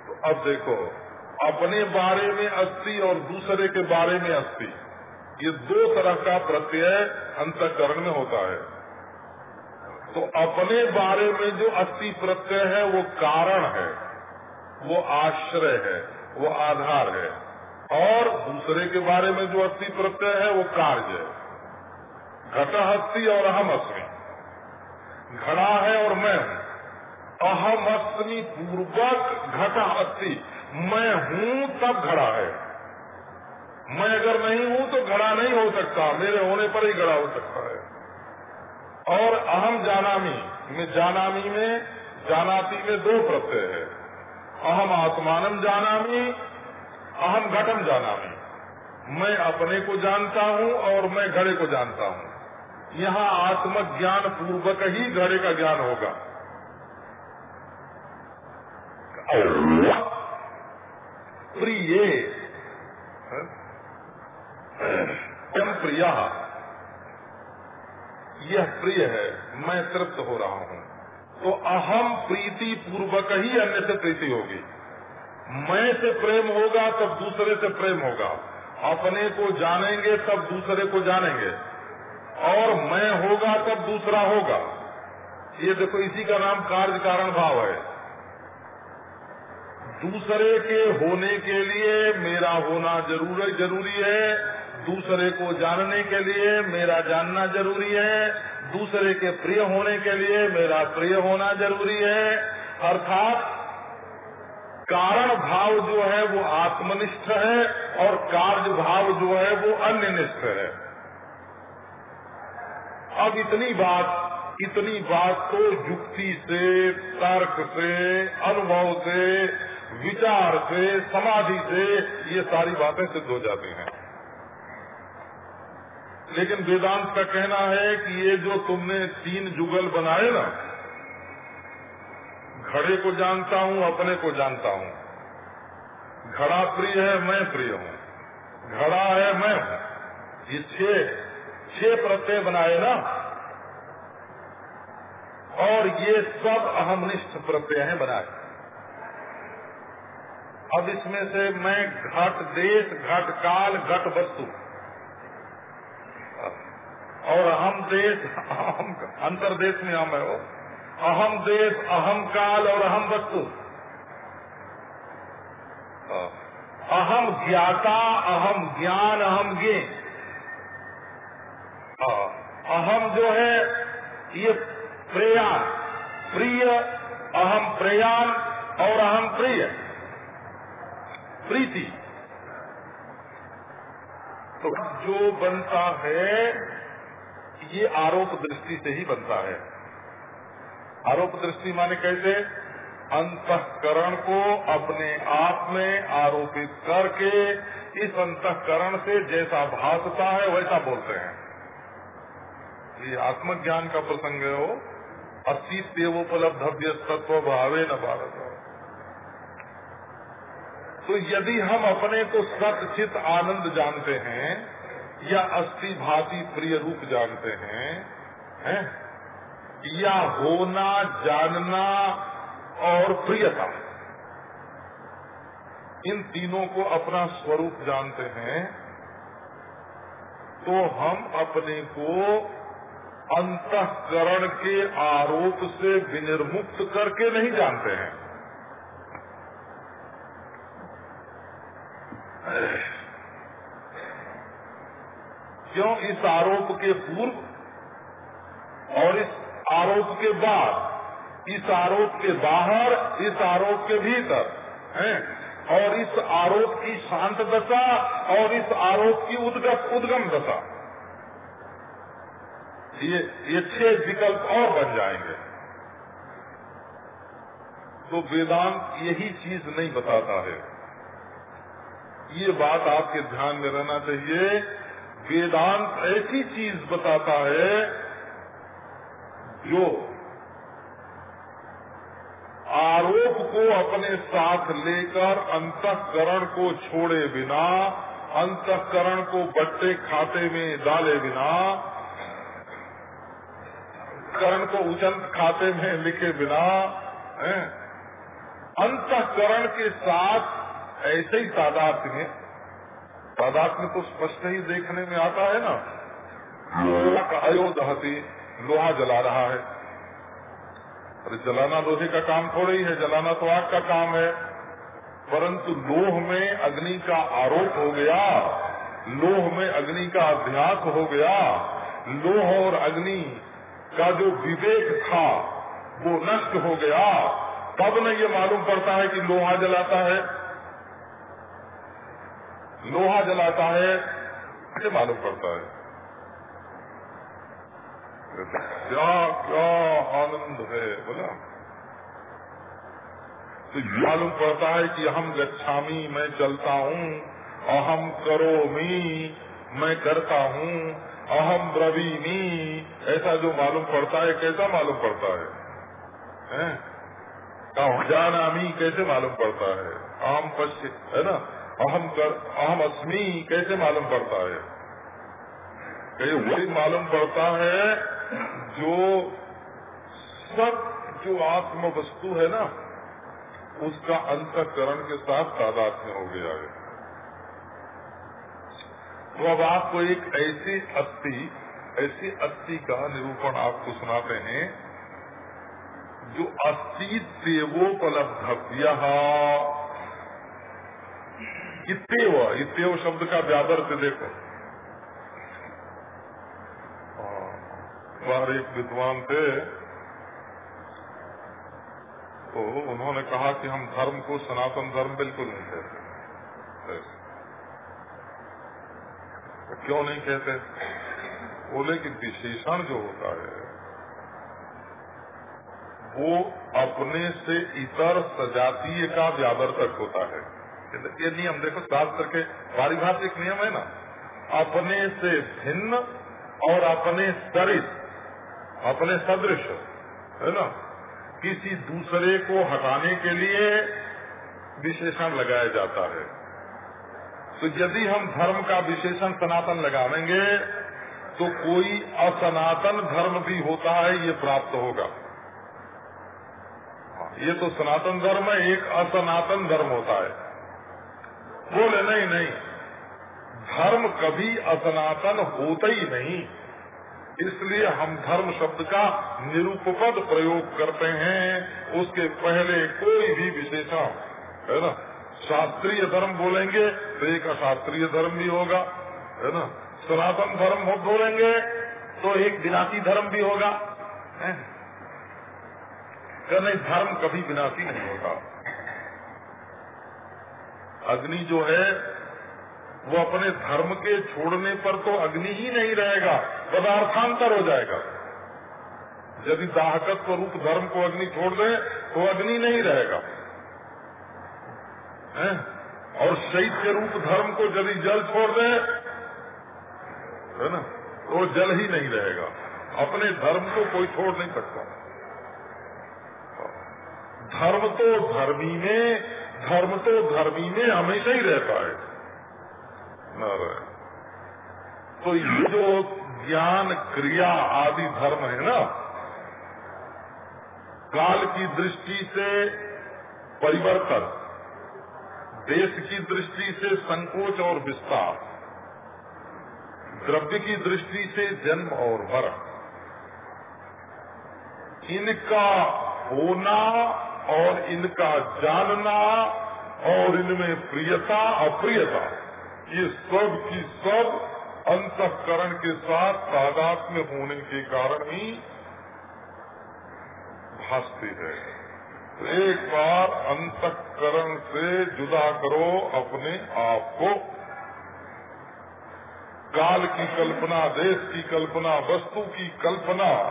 Speaker 1: तो अब देखो, अपने बारे में अस्थि और दूसरे के बारे में अस्थि ये दो तरह का प्रत्यय अंतकरण में होता है। तो अपने बारे में जो अस्थि प्रत्यय है, वो कारण है, वो आश्रय है, वो आधार है। और दूसरे के बारे में जो अस्थि प्रत्यय है, वो कार्य है। घट हस्ती और अहम अस्मी। घड़ा है और मैं अहम अस्मी पूर्वक घट मैं हूँ तब घड़ा है। मैं अगर नहीं हूँ तो घड़ा नहीं हो सकता। मेरे होने पर ही घड़ा हो सकता है। और अहम जानामी, में जानामी में, जानाती में दो प्रत्यय है। अहम आत्मानम जानामी, अहम घटम जानामी। मैं अपने को जानता हूँ और मैं घड़े को जानता हूँ। यहाँ आत्मज्ञान पूर्वक ही घड़े का ज्ञान होगा। प्रिय प्रिया। यह प्रिय है, मैं तृप्त हो रहा हूँ। तो अहम प्रीति पूर्वक ही अन्य से प्रीति होगी। मैं से प्रेम होगा, तब दूसरे से प्रेम होगा। अपने को जानेंगे, तब दूसरे को जानेंगे। और मैं होगा, तब दूसरा होगा। ये देखो, इसी का नाम कार्य कारण भाव है। दूसरे के होने के लिए मेरा होना ज़रूर ज़रूरी है। दूसरे को जानने के लिए मेरा जानना ज़रूरी है। दूसरे के प्रिय होने के लिए मेरा प्रिय होना ज़रूरी है। अर्थात कारण भाव जो है वो आत्मनिष्ठ है और कार्य भाव जो है वो अन्यनिष्ठ है। अब इतनी बात इतनी बात तो युक्ति से, तर्क से, अनुभव से, विचार से, समाधि से ये सारी बातें सिद्ध हो जाती हैं। लेकिन वेदांत का कहना है कि ये जो तुमने तीन जुगल बनाए ना, घड़े को जानता हूँ, अपने को जानता हूँ। घड़ा प्रिय है, मैं प्रिय हूँ। घड़ा है, मैं हूँ। ये छह छह प्रत्यय बनाए ना। और ये सब अहमनिष्ठ प्रत्यय हैं बनाए। अब इसमें से मैं घट देश, घट काल, घट वस्तु और अहम देश, अहम अंतरदेश में हम है वो। अहम देश, अहम काल और अहम वस्तु। अहम ज्ञाता, अहम ज्ञान, अहम ज्ञ अहम जो है, ये प्रेयान प्रिय, अहम प्रेयान और अहम प्रिय। प्रीति। तो जो बनता है ये आरोप दृष्टि से ही बनता है। आरोप दृष्टि माने कैसे? अंतकरण को अपने आप में आरोपित करके इस अंतकरण से जैसा भासता है, वैसा बोलते हैं। ये आत्मज्ञान का प्रसंग है वो। अतीत देवोपलब्धव्य तत्व भावे न भारत। तो यदि हम अपने को सचित आनंद जानते हैं या अस्थि प्रिय रूप जानते हैं हैं? या होना, जानना और प्रियता। इन तीनों को अपना स्वरूप जानते हैं तो हम अपने को अंतकरण के आरोप से विनिर्मुक्त करके नहीं जानते हैं। क्यों इस आरोप के पूर्व और इस आरोप के बाद, इस आरोप के बाहर, इस आरोप के भीतर, हैं, और इस आरोप की शांत दशा और इस आरोप की उद्गम उद्गम दशा। ये ये छह विकल्प और बन जाएँगे। तो वेदांत यही चीज़ नहीं बताता है। ये बात आपके ध्यान में रहना चाहिए वेदांत ऐसी चीज़ बताता है जो आरोप को अपने साथ लेकर अंतकरण को छोड़े बिना, अंतकरण को बट्टे खाते में डाले बिना, करण को उचंत खाते में लिखे बिना अंतकरण के साथ ऐसे ही तादाद में तादाद में तो स्पष्ट ही देखने में आता है ना। लोहा का अयोधहती लोहा जला रहा है। अरे जलाना लोहे का काम थोड़ा ही है जलाना तो आग का काम है। परंतु लोह में अग्नि का आरोप हो गया लोह में अग्नि का अभ्यास हो गया। लोह और अग्नि का जो विवेक था वो नष्ट हो गया। तब न ये मालूम पड़ता है कि लोहा जलाता है। लोहा जलाता है कैसे मालूम पड़ता है। क्या क्या आनंद है बोला। तो मालूम पड़ता है कि हम गच्छामी मैं चलता हूँ। अहम करो मी मैं करता हूँ। अहम ब्रवीमी ऐसा जो मालूम पड़ता है कैसा मालूम पड़ता है, है? जानामी कैसे मालूम पड़ता है? अहम पश्चिम है ना? अहम कर, अहम अस्मी, कैसे मालूम पड़ता है? कहीं वही मालूम पड़ता है जो सब जो आत्म वस्तु है ना, उसका अंतकरण के साथ तादाद में हो गया है। तो अब आपको एक ऐसी अस्थि ऐसी अस्थि का निरूपण आपको सुनाते हैं, जो अस्तित्वोपलब्धव्य इतव इतव शब्द का व्यादर से देखो। बाहर एक विद्वान थे तो उन्होंने कहा कि हम धर्म को सनातन धर्म बिल्कुल नहीं कहते। तो क्यों नहीं कहते? बोले कि विशेषण जो होता है, वो अपने से इतर सजातीय का व्यावर्तक होता है। ये नियम देखो शास्त्र के पारिभाषिक नियम है ना। अपने से भिन्न और अपने सरित, अपने सदृश, है ना। किसी दूसरे को हटाने के लिए विशेषण लगाया जाता है। तो यदि हम धर्म का विशेषण सनातन लगावेंगे तो कोई असनातन धर्म भी होता है, ये प्राप्त होगा। ये तो सनातन धर्म है, एक असनातन धर्म होता है। बोले, नहीं नहीं, धर्म कभी असनातन होता ही नहीं। इसलिए हम धर्म शब्द का निरूपद प्रयोग करते हैं। उसके पहले कोई भी विशेषण, है ना? शास्त्रीय धर्म बोलेंगे तो एक अशास्त्रीय धर्म भी होगा, है ना? सनातन धर्म बोलेंगे तो एक विनाशी धर्म भी होगा, है? नहीं, धर्म कभी विनाशी नहीं होता। अग्नि जो है, वो अपने धर्म के छोड़ने पर तो अग्नि ही नहीं रहेगा, पदार्थांतर हो जाएगा। यदि दाहकत्व रूप धर्म को अग्नि छोड़ दे तो अग्नि नहीं रहेगा। है? और शैत्य रूप धर्म को यदि जल छोड़ दे, है ना तो जल ही नहीं रहेगा। अपने धर्म को कोई छोड़ नहीं सकता। धर्म तो धर्मी में धर्म तो धर्मी में हमेशा ही रहता है। तो ये जो ज्ञान, क्रिया आदि धर्म है ना, काल की दृष्टि से परिवर्तन, देश की दृष्टि से संकोच और विस्तार, द्रव्य की दृष्टि से जन्म और मरण, इनका होना और इनका जानना और इनमें प्रियता, अप्रियता, ये सब की सब अंतकरण के साथ तादाद में होने के कारण ही भासती है। तो एक बार अंतकरण से जुदा करो अपने आप को। काल की कल्पना, देश की कल्पना, वस्तु की कल्पना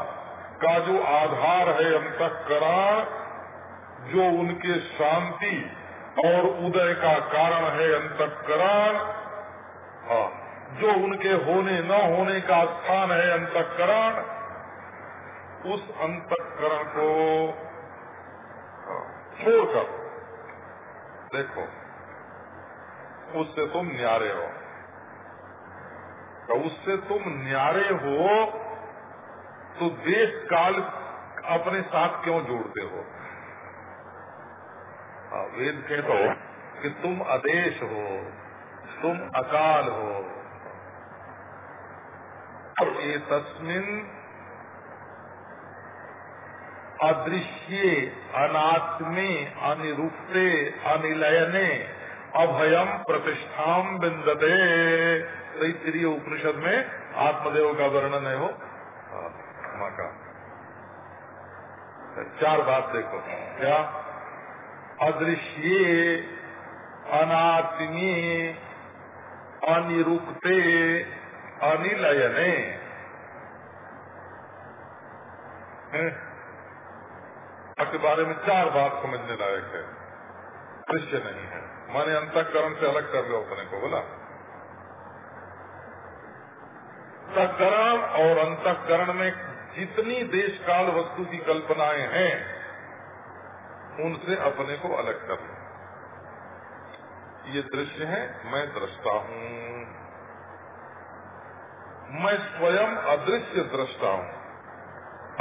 Speaker 1: का जो आधार है अंतकरण जो उनके शांति और उदय का कारण है अंतकरण। हाँ, जो उनके होने न होने का स्थान है अंतकरण उस अंतकरण को हाँ, छोड़कर देखो उससे तुम न्यारे हो। तो उससे तुम न्यारे हो तो देश काल अपने साथ क्यों जोड़ते हो हाँ, वेद कहते हो कि तुम आदेश हो तुम अकाल हो। ये तस्मिन अदृश्य अनात्मे अनिरूपते अनिलयने अभयम प्रतिष्ठा बिंदते तैतरीय उपनिषद में आत्मदेव का वर्णन है वो। हाँ, का। चार बात देखो। क्या? अदृश्य अनात्मी अनिरुक्ते, अनिलयने। के बारे में चार बात समझने लायक है। दृश्य नहीं है। माने अंतकरण से अलग कर लो अपने को, बोला। अंतकरण और अंतकरण में जितनी देश काल वस्तु की कल्पनाएँ हैं उनसे अपने को अलग कर लो। ये दृश्य है, मैं दृष्टा हूँ। मैं स्वयं अदृश्य दृष्टा हूँ।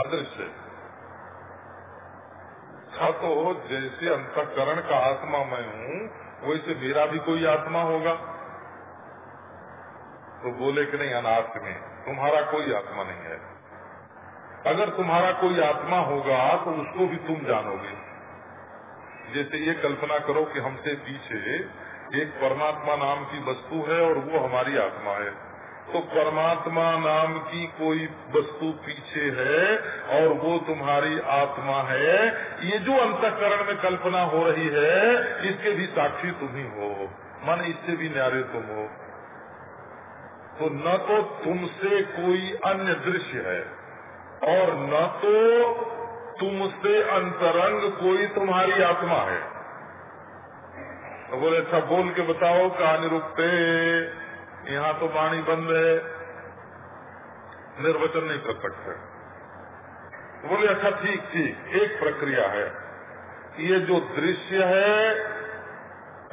Speaker 1: अदृश्य। तो जैसे अंतकरण का आत्मा मैं हूँ, वैसे मेरा भी कोई आत्मा होगा। तो बोले कि नहीं, अनाथ में, तुम्हारा कोई आत्मा नहीं है। अगर तुम्हारा कोई आत्मा होगा तो उसको भी तुम जानोगे। जैसे ये कल्पना करो कि हमसे पीछे एक परमात्मा नाम की वस्तु है और वो हमारी आत्मा है। तो परमात्मा नाम की कोई वस्तु पीछे है और वो तुम्हारी आत्मा है। ये जो अंतकरण में कल्पना हो रही है, इसके भी साक्षी तुम ही हो। मन इससे भी न्यारे तुम हो। तो न तो तुमसे कोई अन्य दृश्य है और न तो तुमसे अंतरंग कोई तुम्हारी आत्मा है। तो बोले अच्छा बोल के बताओ कहानी रुकते यहाँ तो वाणी बंद है। निर्वचन नहीं कर सकते। बोले अच्छा ठीक ठीक एक प्रक्रिया है। ये जो दृश्य है,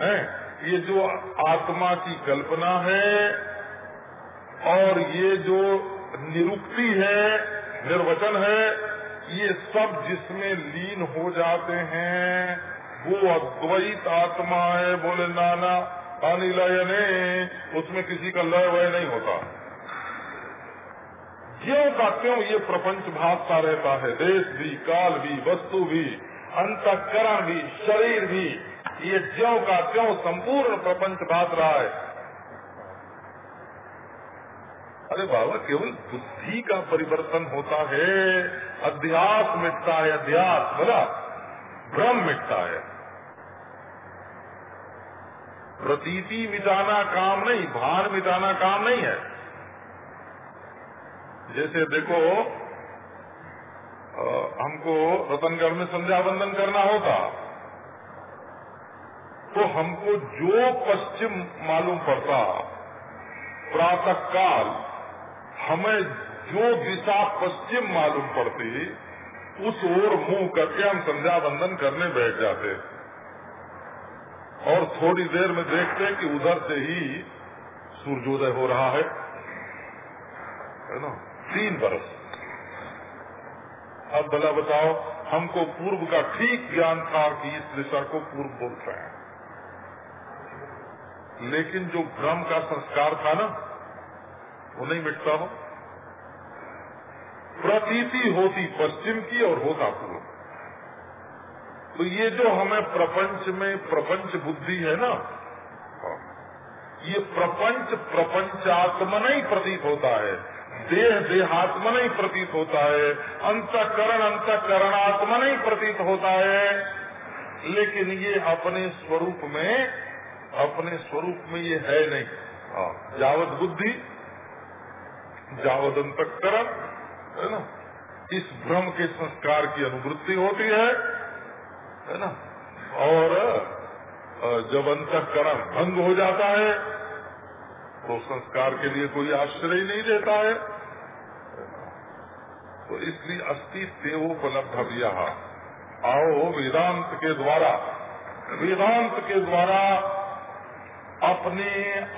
Speaker 1: है ये जो आत्मा की कल्पना है और ये जो निरुक्ति है निर्वचन है ये सब जिसमें लीन हो जाते हैं, वो अद्वैत आत्मा है, बोले नाना अनिलयने उसमें किसी का लय वय नहीं होता। क्यों का क्यों ये प्रपंच भागता रहता है, देश भी, काल भी, वस्तु भी, अंतकरण भी, शरीर भी, ये ज्यो का क्यों संपूर्ण प्रपंच भाग रहा है। अरे बाबा केवल बुद्धि का परिवर्तन होता है अध्यास मिटता है अध्यास बोला भ्रम मिटता है। प्रतीति मिटाना काम नहीं भार मिटाना काम नहीं है। जैसे देखो आ, हमको रतनगढ़ में संध्या बंदन करना होता। तो हमको जो पश्चिम मालूम पड़ता प्रातः काल हमें जो दिशा पश्चिम मालूम पड़ती, उस ओर मुँह करके हम संध्या बंदन करने बैठ जाते और थोड़ी देर में देखते कि उधर से ही सूर्योदय हो रहा है। है ना? तीन बरस। अब भला बताओ, हमको पूर्व का ठीक ज्ञान था कि इस दिशा को पूर्व बोलते हैं। लेकिन जो भ्रम का संस्कार था ना वो नहीं मिटता हो। प्रतीति होती पश्चिम की और होता पूर्व। तो ये जो हमें प्रपंच में प्रपंच बुद्धि है ना, ये प्रपंच प्रपंचात्म नहीं प्रतीत होता है। देह देहात्म नहीं प्रतीत होता है। अंतकरण अंतकरणात्म नहीं प्रतीत होता है। लेकिन ये अपने स्वरूप में, अपने स्वरूप में ये है नहीं। जावत बुद्धि जावदन तक करम, है इस भ्रम के संस्कार की अनुवृत्ति होती है है ना? और जब अंतकरण भंग हो जाता है तो संस्कार के लिए कोई आश्रय नहीं देता है। तो इसलिए अस्थि सेवोपलब्ध यह आओ वेदांत के द्वारा, वेदांत के द्वारा अपने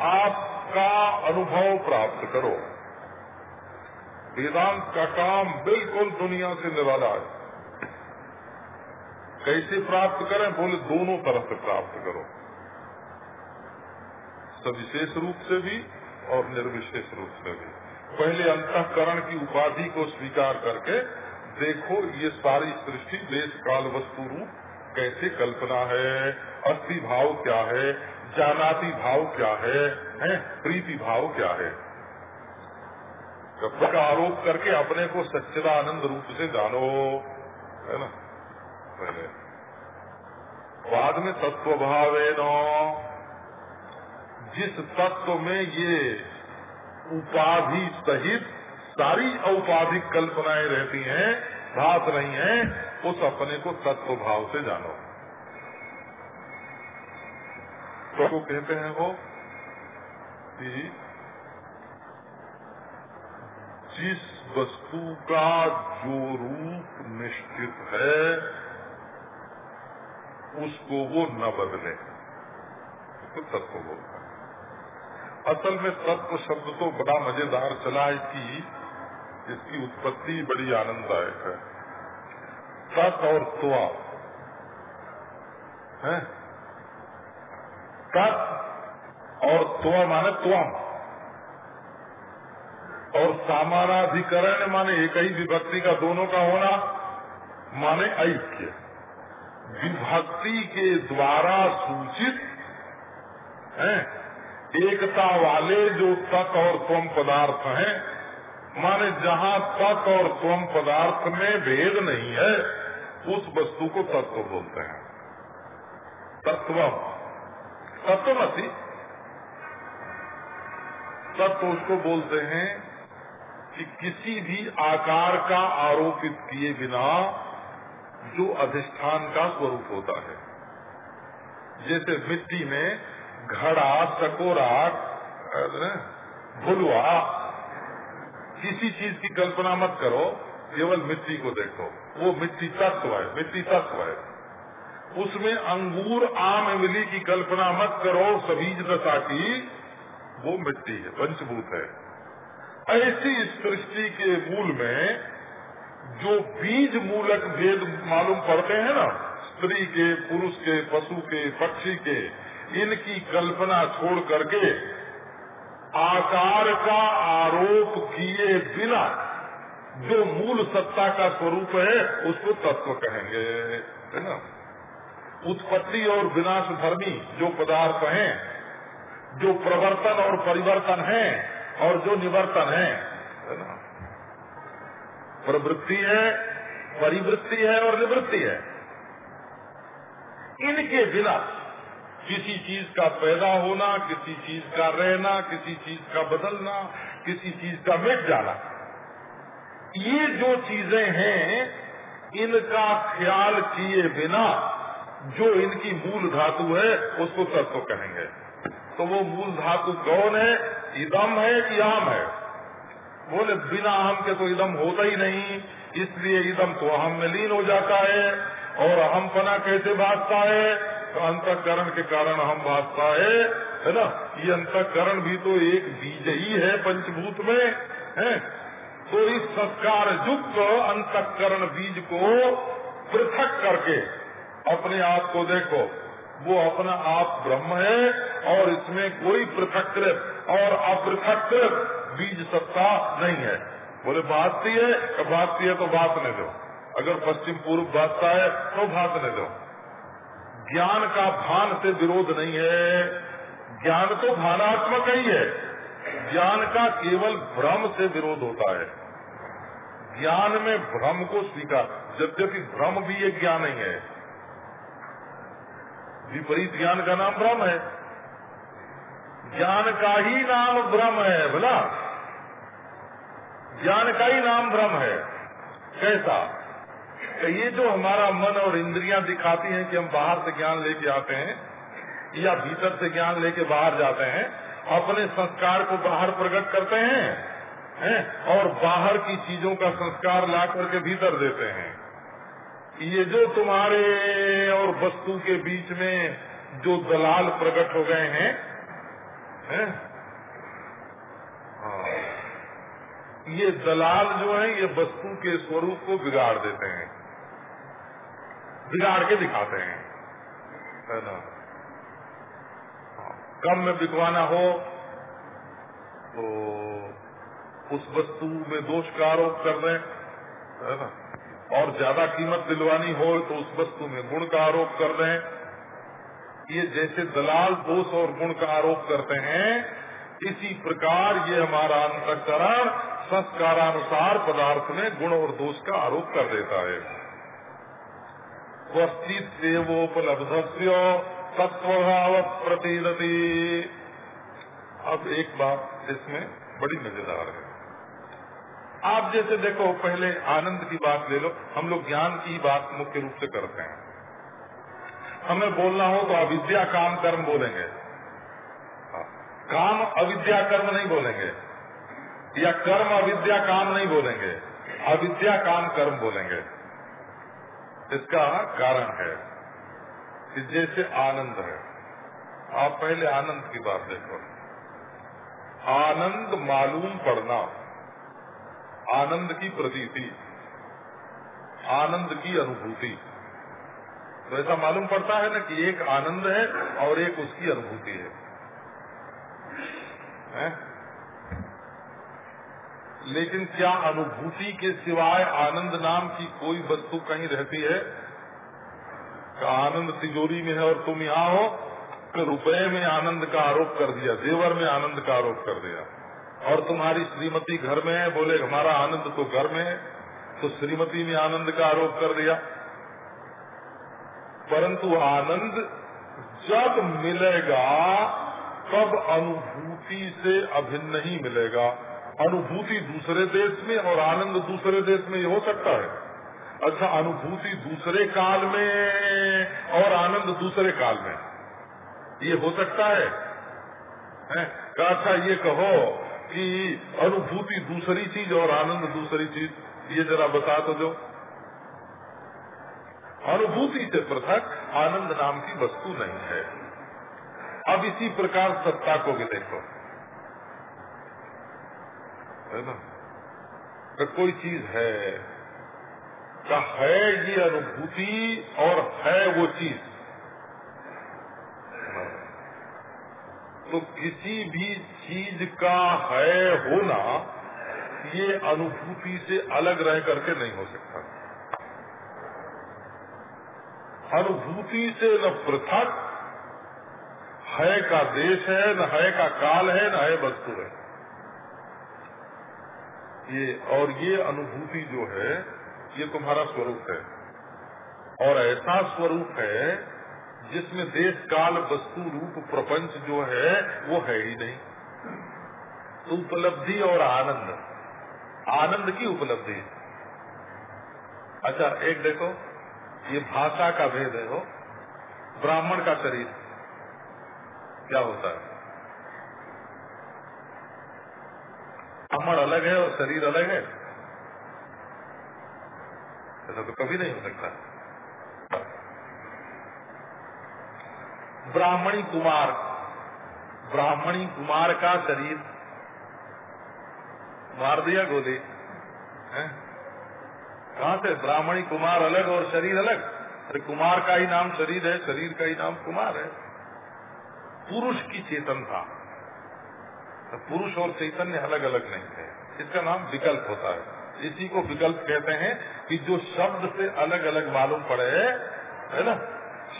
Speaker 1: आप का अनुभव प्राप्त करो। वेदांत का काम बिल्कुल दुनिया से निराला है। कैसे प्राप्त करें बोले दोनों तरफ़ से प्राप्त करो। सविशेष रूप से भी और निर्विशेष रूप से भी। पहले अंतकरण की उपाधि को स्वीकार करके देखो ये सारी सृष्टि देश काल वस्तु रूप कैसे कल्पना है अस्थि भाव क्या है जानाति भाव क्या है, है प्रीति भाव क्या है। का आरोप करके अपने को सच्चिदानंद रूप से जानो। है ना? पहले। बाद में तत्व भाव जिस तत्व में ये उपाधि सहित सारी औपाधिक कल्पनाएँ रहती हैं भात नहीं है, उस अपने को तत्व भाव से जानो। तो कहते हैं वो कि जिस वस्तु का जो रूप निश्चित है, उसको वो न बदले। तो तत्व बोलता है। असल में तत्व शब्द तो बड़ा मज़ेदार चला है कि इसकी उत्पत्ति बड़ी आनंददायक है। तत् और त्वा। है? तत् और त्वा माने त्वम। और सामानाधिकरण माने एक ही विभक्ति का दोनों का होना, माने ऐक्य। विभक्ति के द्वारा सूचित, है, एकता वाले जो तत् और त्वम पदार्थ हैं, माने जहाँ तत् और त्वम पदार्थ में भेद नहीं है, उस वस्तु को तत्व बोलते हैं। तत्व। तत्वमसी तत्व उसको बोलते हैं कि किसी भी आकार का आरोपित किए बिना जो अधिष्ठान का स्वरूप होता है। जैसे मिट्टी में घड़ा टकोरा भुलवा, किसी चीज़ की कल्पना मत करो, केवल मिट्टी को देखो। वो मिट्टी तत्व है, मिट्टी तत्व है। उसमें अंगूर, आम, इमली की कल्पना मत करो सबीज दशा की वो मिट्टी है, पंचभूत है। ऐसी सृष्टि के मूल में जो बीज मूलक भेद मालूम पड़ते हैं ना, स्त्री के, पुरुष के, पशु के, पक्षी के, इनकी कल्पना छोड़ करके आकार का आरोप किए बिना जो मूल सत्ता का स्वरूप है, उसको तत्व कहेंगे, है ना? उत्पत्ति और विनाश धर्मी जो पदार्थ हैं, जो प्रवर्तन और परिवर्तन है और जो निवर्तन है प्रवृत्ति है, परिवृत्ति है और निवृत्ति है। इनके बिना किसी चीज़ का पैदा होना, किसी चीज़ का रहना, किसी चीज़ का बदलना, किसी चीज़ का मिट जाना, ये जो चीज़ें हैं, इनका ख्याल किए बिना जो इनकी मूल धातु है, उसको तत्व कहेंगे। तो वो मूल धातु कौन है? इदम है कि आम है? बोले, बिना आम के तो इदम होता ही नहीं, इसलिए इदम तो अहम में लीन हो जाता है, और अहम पना कैसे भाजता है? तो अंतकरण के कारण हम भाजता है है ना? ये अंतकरण भी तो एक बीज ही है पंचभूत में, है? तो इस संस्कार युक्त अंतकरण बीज को पृथक करके अपने आप को देखो, वो अपना आप ब्रह्म है, और इसमें कोई पृथकृत और अपृथकृत बीज सत्ता नहीं है। बोले, भागती है तो भागती है तो भागने दो। अगर पश्चिम पूर्व भागता है तो भागने दो। ज्ञान का भान से विरोध नहीं है। ज्ञान तो भानात्मक ही है। ज्ञान का केवल भ्रम से विरोध होता है। ज्ञान में भ्रम को स्वीकार जबकि भ्रम भी एक ज्ञान ही है। विपरीत ज्ञान का नाम भ्रम है। ज्ञान का ही नाम भ्रम है, बोला। ज्ञान का ही नाम भ्रम है। कैसा? ये जो हमारा मन और इंद्रियाँ दिखाती हैं कि हम बाहर से ज्ञान लेके आते हैं, या भीतर से ज्ञान लेके बाहर जाते हैं, अपने संस्कार को बाहर प्रकट करते हैं हैं, और बाहर की चीज़ों का संस्कार ला करके भीतर देते हैं। ये जो तुम्हारे और वस्तु के बीच में जो दलाल प्रकट हो गए हैं हैं? हाँ। ये दलाल जो है, ये वस्तु के स्वरूप को बिगाड़ देते हैं। बिगाड़ के दिखाते हैं। है ना? हाँ। कम में बिकवाना हो तो उस वस्तु में दोष का आरोप कर रहे है ना? और ज़्यादा कीमत दिलवानी हो तो उस वस्तु में गुण का आरोप कर रहे हैं ये जैसे दलाल दोष और गुण का आरोप करते हैं, इसी प्रकार ये हमारा अंतकरण संस्कारानुसार पदार्थ में गुण और दोष का आरोप कर देता है। वस्तित देवोपलब्ध तत्वभाव प्रतीदती अब एक बात इसमें बड़ी मज़ेदार है। आप जैसे देखो, पहले आनंद की बात ले लो। हम लोग ज्ञान की बात मुख्य रूप से करते हैं। हमें बोलना हो तो अविद्या काम कर्म बोलेंगे। हाँ। काम अविद्या कर्म नहीं बोलेंगे। या कर्म अविद्या काम नहीं बोलेंगे। अविद्या काम कर्म बोलेंगे। इसका कारण है कि जैसे आनंद है। आप पहले आनंद की बात देखो। आनंद मालूम पड़ना, आनंद की प्रतीति, आनंद की अनुभूति। तो ऐसा मालूम पड़ता है ना कि एक आनंद है और एक उसकी अनुभूति है, है? लेकिन क्या अनुभूति के सिवाय आनंद नाम की कोई वस्तु कहीं रहती है? का आनंद तिजोरी में है और तुम यहाँ हो रुपए में आनंद का आरोप कर दिया जेवर में आनंद का आरोप कर दिया। और तुम्हारी श्रीमती घर में है बोले हमारा आनंद तो घर में है। तो श्रीमती में आनंद का आरोप कर दिया। परंतु आनंद जब मिलेगा तब अनुभूति से अभिन्न ही मिलेगा। अनुभूति दूसरे देश में और आनंद दूसरे देश में हो सकता है। अच्छा अनुभूति दूसरे काल में और आनंद दूसरे काल में। ये हो सकता है, है? अच्छा ये कहो कि अनुभूति दूसरी चीज़ और आनंद दूसरी चीज़ ये जरा बता तो दो। अनुभूति से पृथक आनंद नाम की वस्तु नहीं है। अब इसी प्रकार सत्ता को भी देखो। है ना? तो कोई चीज़ है का है ये अनुभूति और है वो चीज़। तो किसी भी चीज़ का है होना ये अनुभूति से अलग रह करके नहीं हो सकता। अनुभूति से न पृथक। है का देश है, न है का काल है, न है वस्तु है। ये और ये अनुभूति जो है, ये तुम्हारा स्वरूप है। और ऐसा स्वरूप है, जिसमें देश, काल, वस्तु, रूप, प्रपंच जो है, वो है ही नहीं। उपलब्धि और आनंद। आनंद की उपलब्धि। अच्छा एक देखो। ये भाषा का भेद है वो। ब्राह्मण का शरीर। क्या होता है? ब्राह्मण अलग है और शरीर अलग है? ऐसा तो कभी नहीं हो सकता। ब्राह्मणी कुमार। ब्राह्मणी कुमार का शरीर। मार दिया गोली कहा से? ब्राह्मणी कुमार अलग और शरीर अलग। अरे कुमार का ही नाम शरीर है, शरीर का ही नाम कुमार है। पुरुष की चेतन था तो पुरुष और चैतन्य अलग अलग नहीं है। इसका नाम विकल्प होता है। इसी को विकल्प कहते हैं कि जो शब्द से अलग अलग मालूम पड़े, है ना?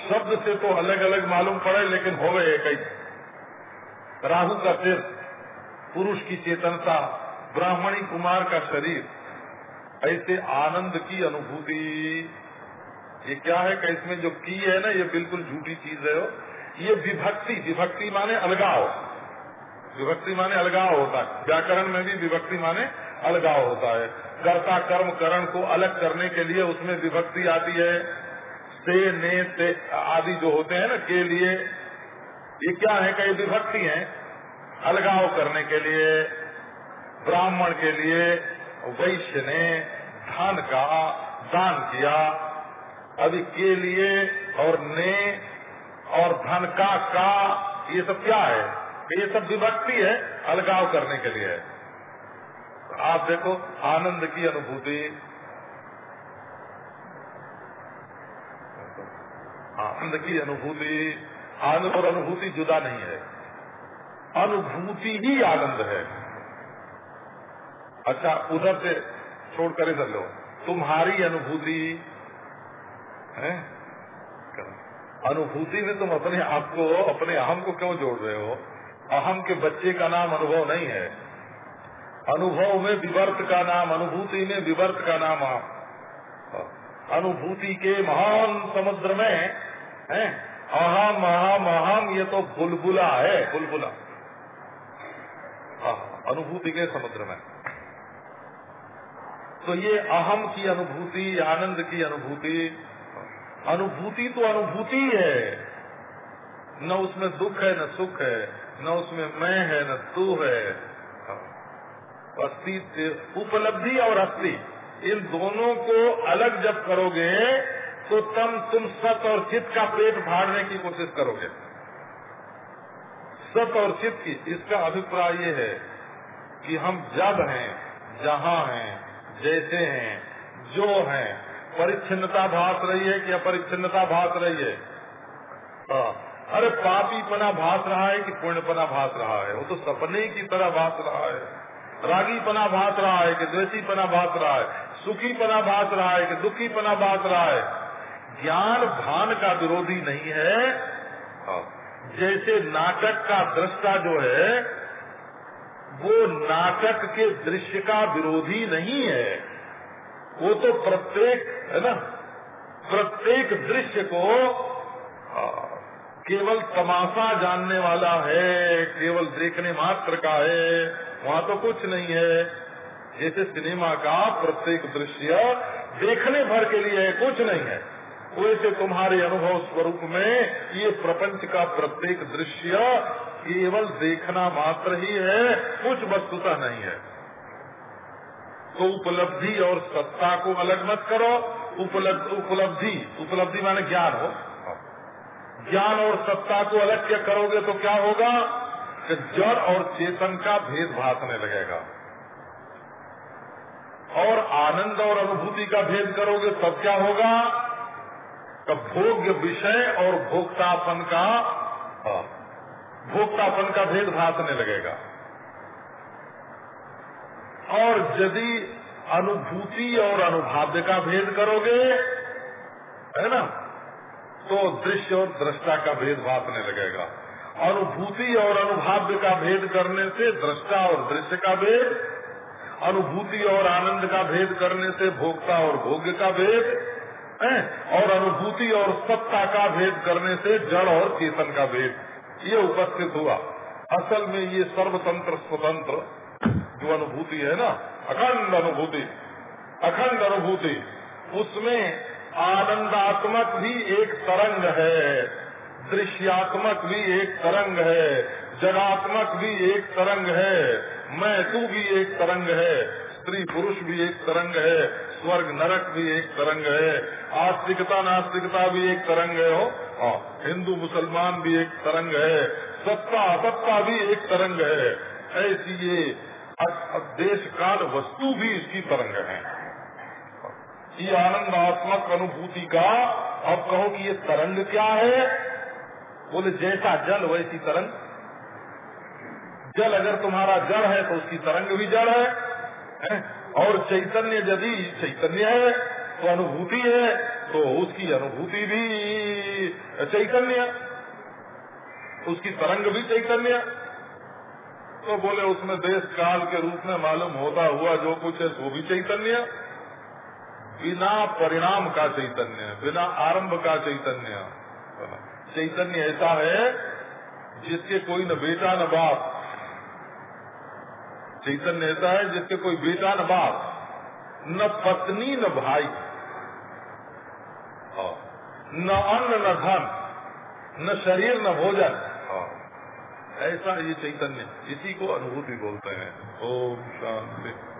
Speaker 1: शब्द से तो अलग अलग मालूम पड़े, लेकिन हो गए कई राहु का सिर, पुरुष की चेतनता, ब्राह्मणी कुमार का शरीर। ऐसे आनंद की अनुभूति। ये क्या है कि इसमें जो की है ना, ये बिल्कुल झूठी चीज़ है। ये विभक्ति विभक्ति माने अलगाव। विभक्ति माने अलगाव होता है। व्याकरण में भी विभक्ति माने अलगाव होता है। कर्ता कर्म, करण को अलग करने के लिए उसमें विभक्ति आती है। से, ने ते आदि जो होते हैं ना, के लिए। ये क्या है कई विभक्ति है। अलगाव करने के लिए, ब्राह्मण के लिए वैश्य ने धन का दान किया अभी के लिए और ने और धन का का ये सब क्या है? ये सब विभक्ति है अलगाव करने के लिए। आप देखो, आनंद की अनुभूति। आनंद की अनुभूति, आनंद और अनुभूति जुदा नहीं है। अनुभूति ही आनंद है। अच्छा उधर से छोड़ कर इधर लो। तुम्हारी अनुभूति, है? अनुभूति में तुम अपने आप को, अपने अहम को क्यों जोड़ रहे हो? अहम के बच्चे का नाम अनुभव नहीं है। अनुभव में विवर्त का नाम, अनुभूति में विवर्त का नाम आप। अनुभूति के महान समुद्र में, है? अहम अहम अहम, ये तो बुलबुला है, बुलबुला। अनुभूति के समुद्र में। तो ये अहम की अनुभूति, आनंद की अनुभूति। अनुभूति तो अनुभूति है न उसमें दुख है, न सुख है, न उसमें मैं है, न तू है। अस्तित्व, उपलब्धि और अस्थि, इन दोनों को अलग जब करोगे तो तम, तुम सत और चित का पेट फाड़ने की कोशिश करोगे। सत और चित की, इसका अभिप्राय ये है कि हम जब हैं, जहाँ हैं। जैसे हैं जो हैं। परिच्छिन्नता भास रही है कि अपरिच्छिन्नता भास रही है? आ, अरे पापी पना भास रहा है कि पुण्य पना भास रहा है? वो तो सपने की तरह भास रहा है। रागी पना भास रहा है कि द्वेषी पना भास रहा है? सुखी पना भास रहा है कि दुखी पना भास रहा है? ज्ञान भान का विरोधी नहीं है। जैसे नाटक का दृष्टा जो है वो नाटक के दृश्य का विरोधी नहीं है। वो तो प्रत्येक, है ना? प्रत्येक दृश्य को केवल तमाशा जानने वाला है, केवल देखने मात्र का है, वहाँ तो कुछ नहीं है। जैसे सिनेमा का प्रत्येक दृश्य देखने भर के लिए है कुछ नहीं है। वैसे तुम्हारे अनुभव स्वरूप में ये प्रपंच का प्रत्येक दृश्य केवल देखना मात्र ही है, कुछ वस्तुता नहीं है। तो उपलब्धि और सत्ता को अलग मत करो। उपलब्धि उपलब्धि माने ज्ञान हो। ज्ञान और सत्ता को अलग क्या करोगे तो क्या होगा? कि जड़ और चेतन का भेद भाषने लगेगा। और आनंद और अनुभूति का भेद करोगे तब क्या होगा? भोग्य विषय और भोक्तापन का हाँ, भोक्तापन का भेद भाषने लगेगा। और यदि अनुभूति और अनुभाव्य का भेद करोगे है ना तो दृश्य और दृष्टा का भेद भापने लगेगा। अनुभूति और अनुभाव्य का भेद करने से दृष्टा और दृश्य का भेद अनुभूति और आनंद का भेद करने से भोक्ता और भोग्य का भेद है और अनुभूति और सत्ता का भेद करने से जड़ और चेतन का भेद। ये उपस्थित हुआ। असल में ये सर्वतंत्र स्वतंत्र जो अनुभूति है ना, अखंड अनुभूति अखंड अनुभूति, उसमें आनंदात्मक भी एक तरंग है, दृश्यात्मक भी एक तरंग है, जगात्मक भी एक तरंग है, मैं तू भी एक तरंग है, स्त्री पुरुष भी एक तरंग है, स्वर्ग नरक भी एक तरंग है आस्तिकता नास्तिकता भी एक तरंग है हो। हाँ, हिंदू मुसलमान भी एक तरंग है सत्ता असत्ता भी एक तरंग है। ऐसी ये देश काल वस्तु भी इसकी तरंग है। ये आनंदात्मक अनुभूति का अब कहो कि ये तरंग क्या है? बोले जैसा जल वैसी तरंग। जल अगर तुम्हारा जड़ है तो उसकी तरंग भी जड़ है, है? और चैतन्य यदि चैतन्य है तो अनुभूति है तो उसकी अनुभूति भी चैतन्य। उसकी तरंग भी चैतन्य। तो बोले, उसमें देश काल के रूप में मालूम होता हुआ जो कुछ है वो भी चैतन्य। बिना परिणाम का चैतन्य, बिना आरंभ का चैतन्य। चैतन्य ऐसा है, जिसके कोई न बेटा न बाप। चैतन्य ऐसा है, जिसके कोई बेटा न बाप, न पत्नी न भाई। न अन्न, न धन, न शरीर, न भोजन। ऐसा ये चैतन्य इसी को अनुभूति बोलते हैं। ओम शांति।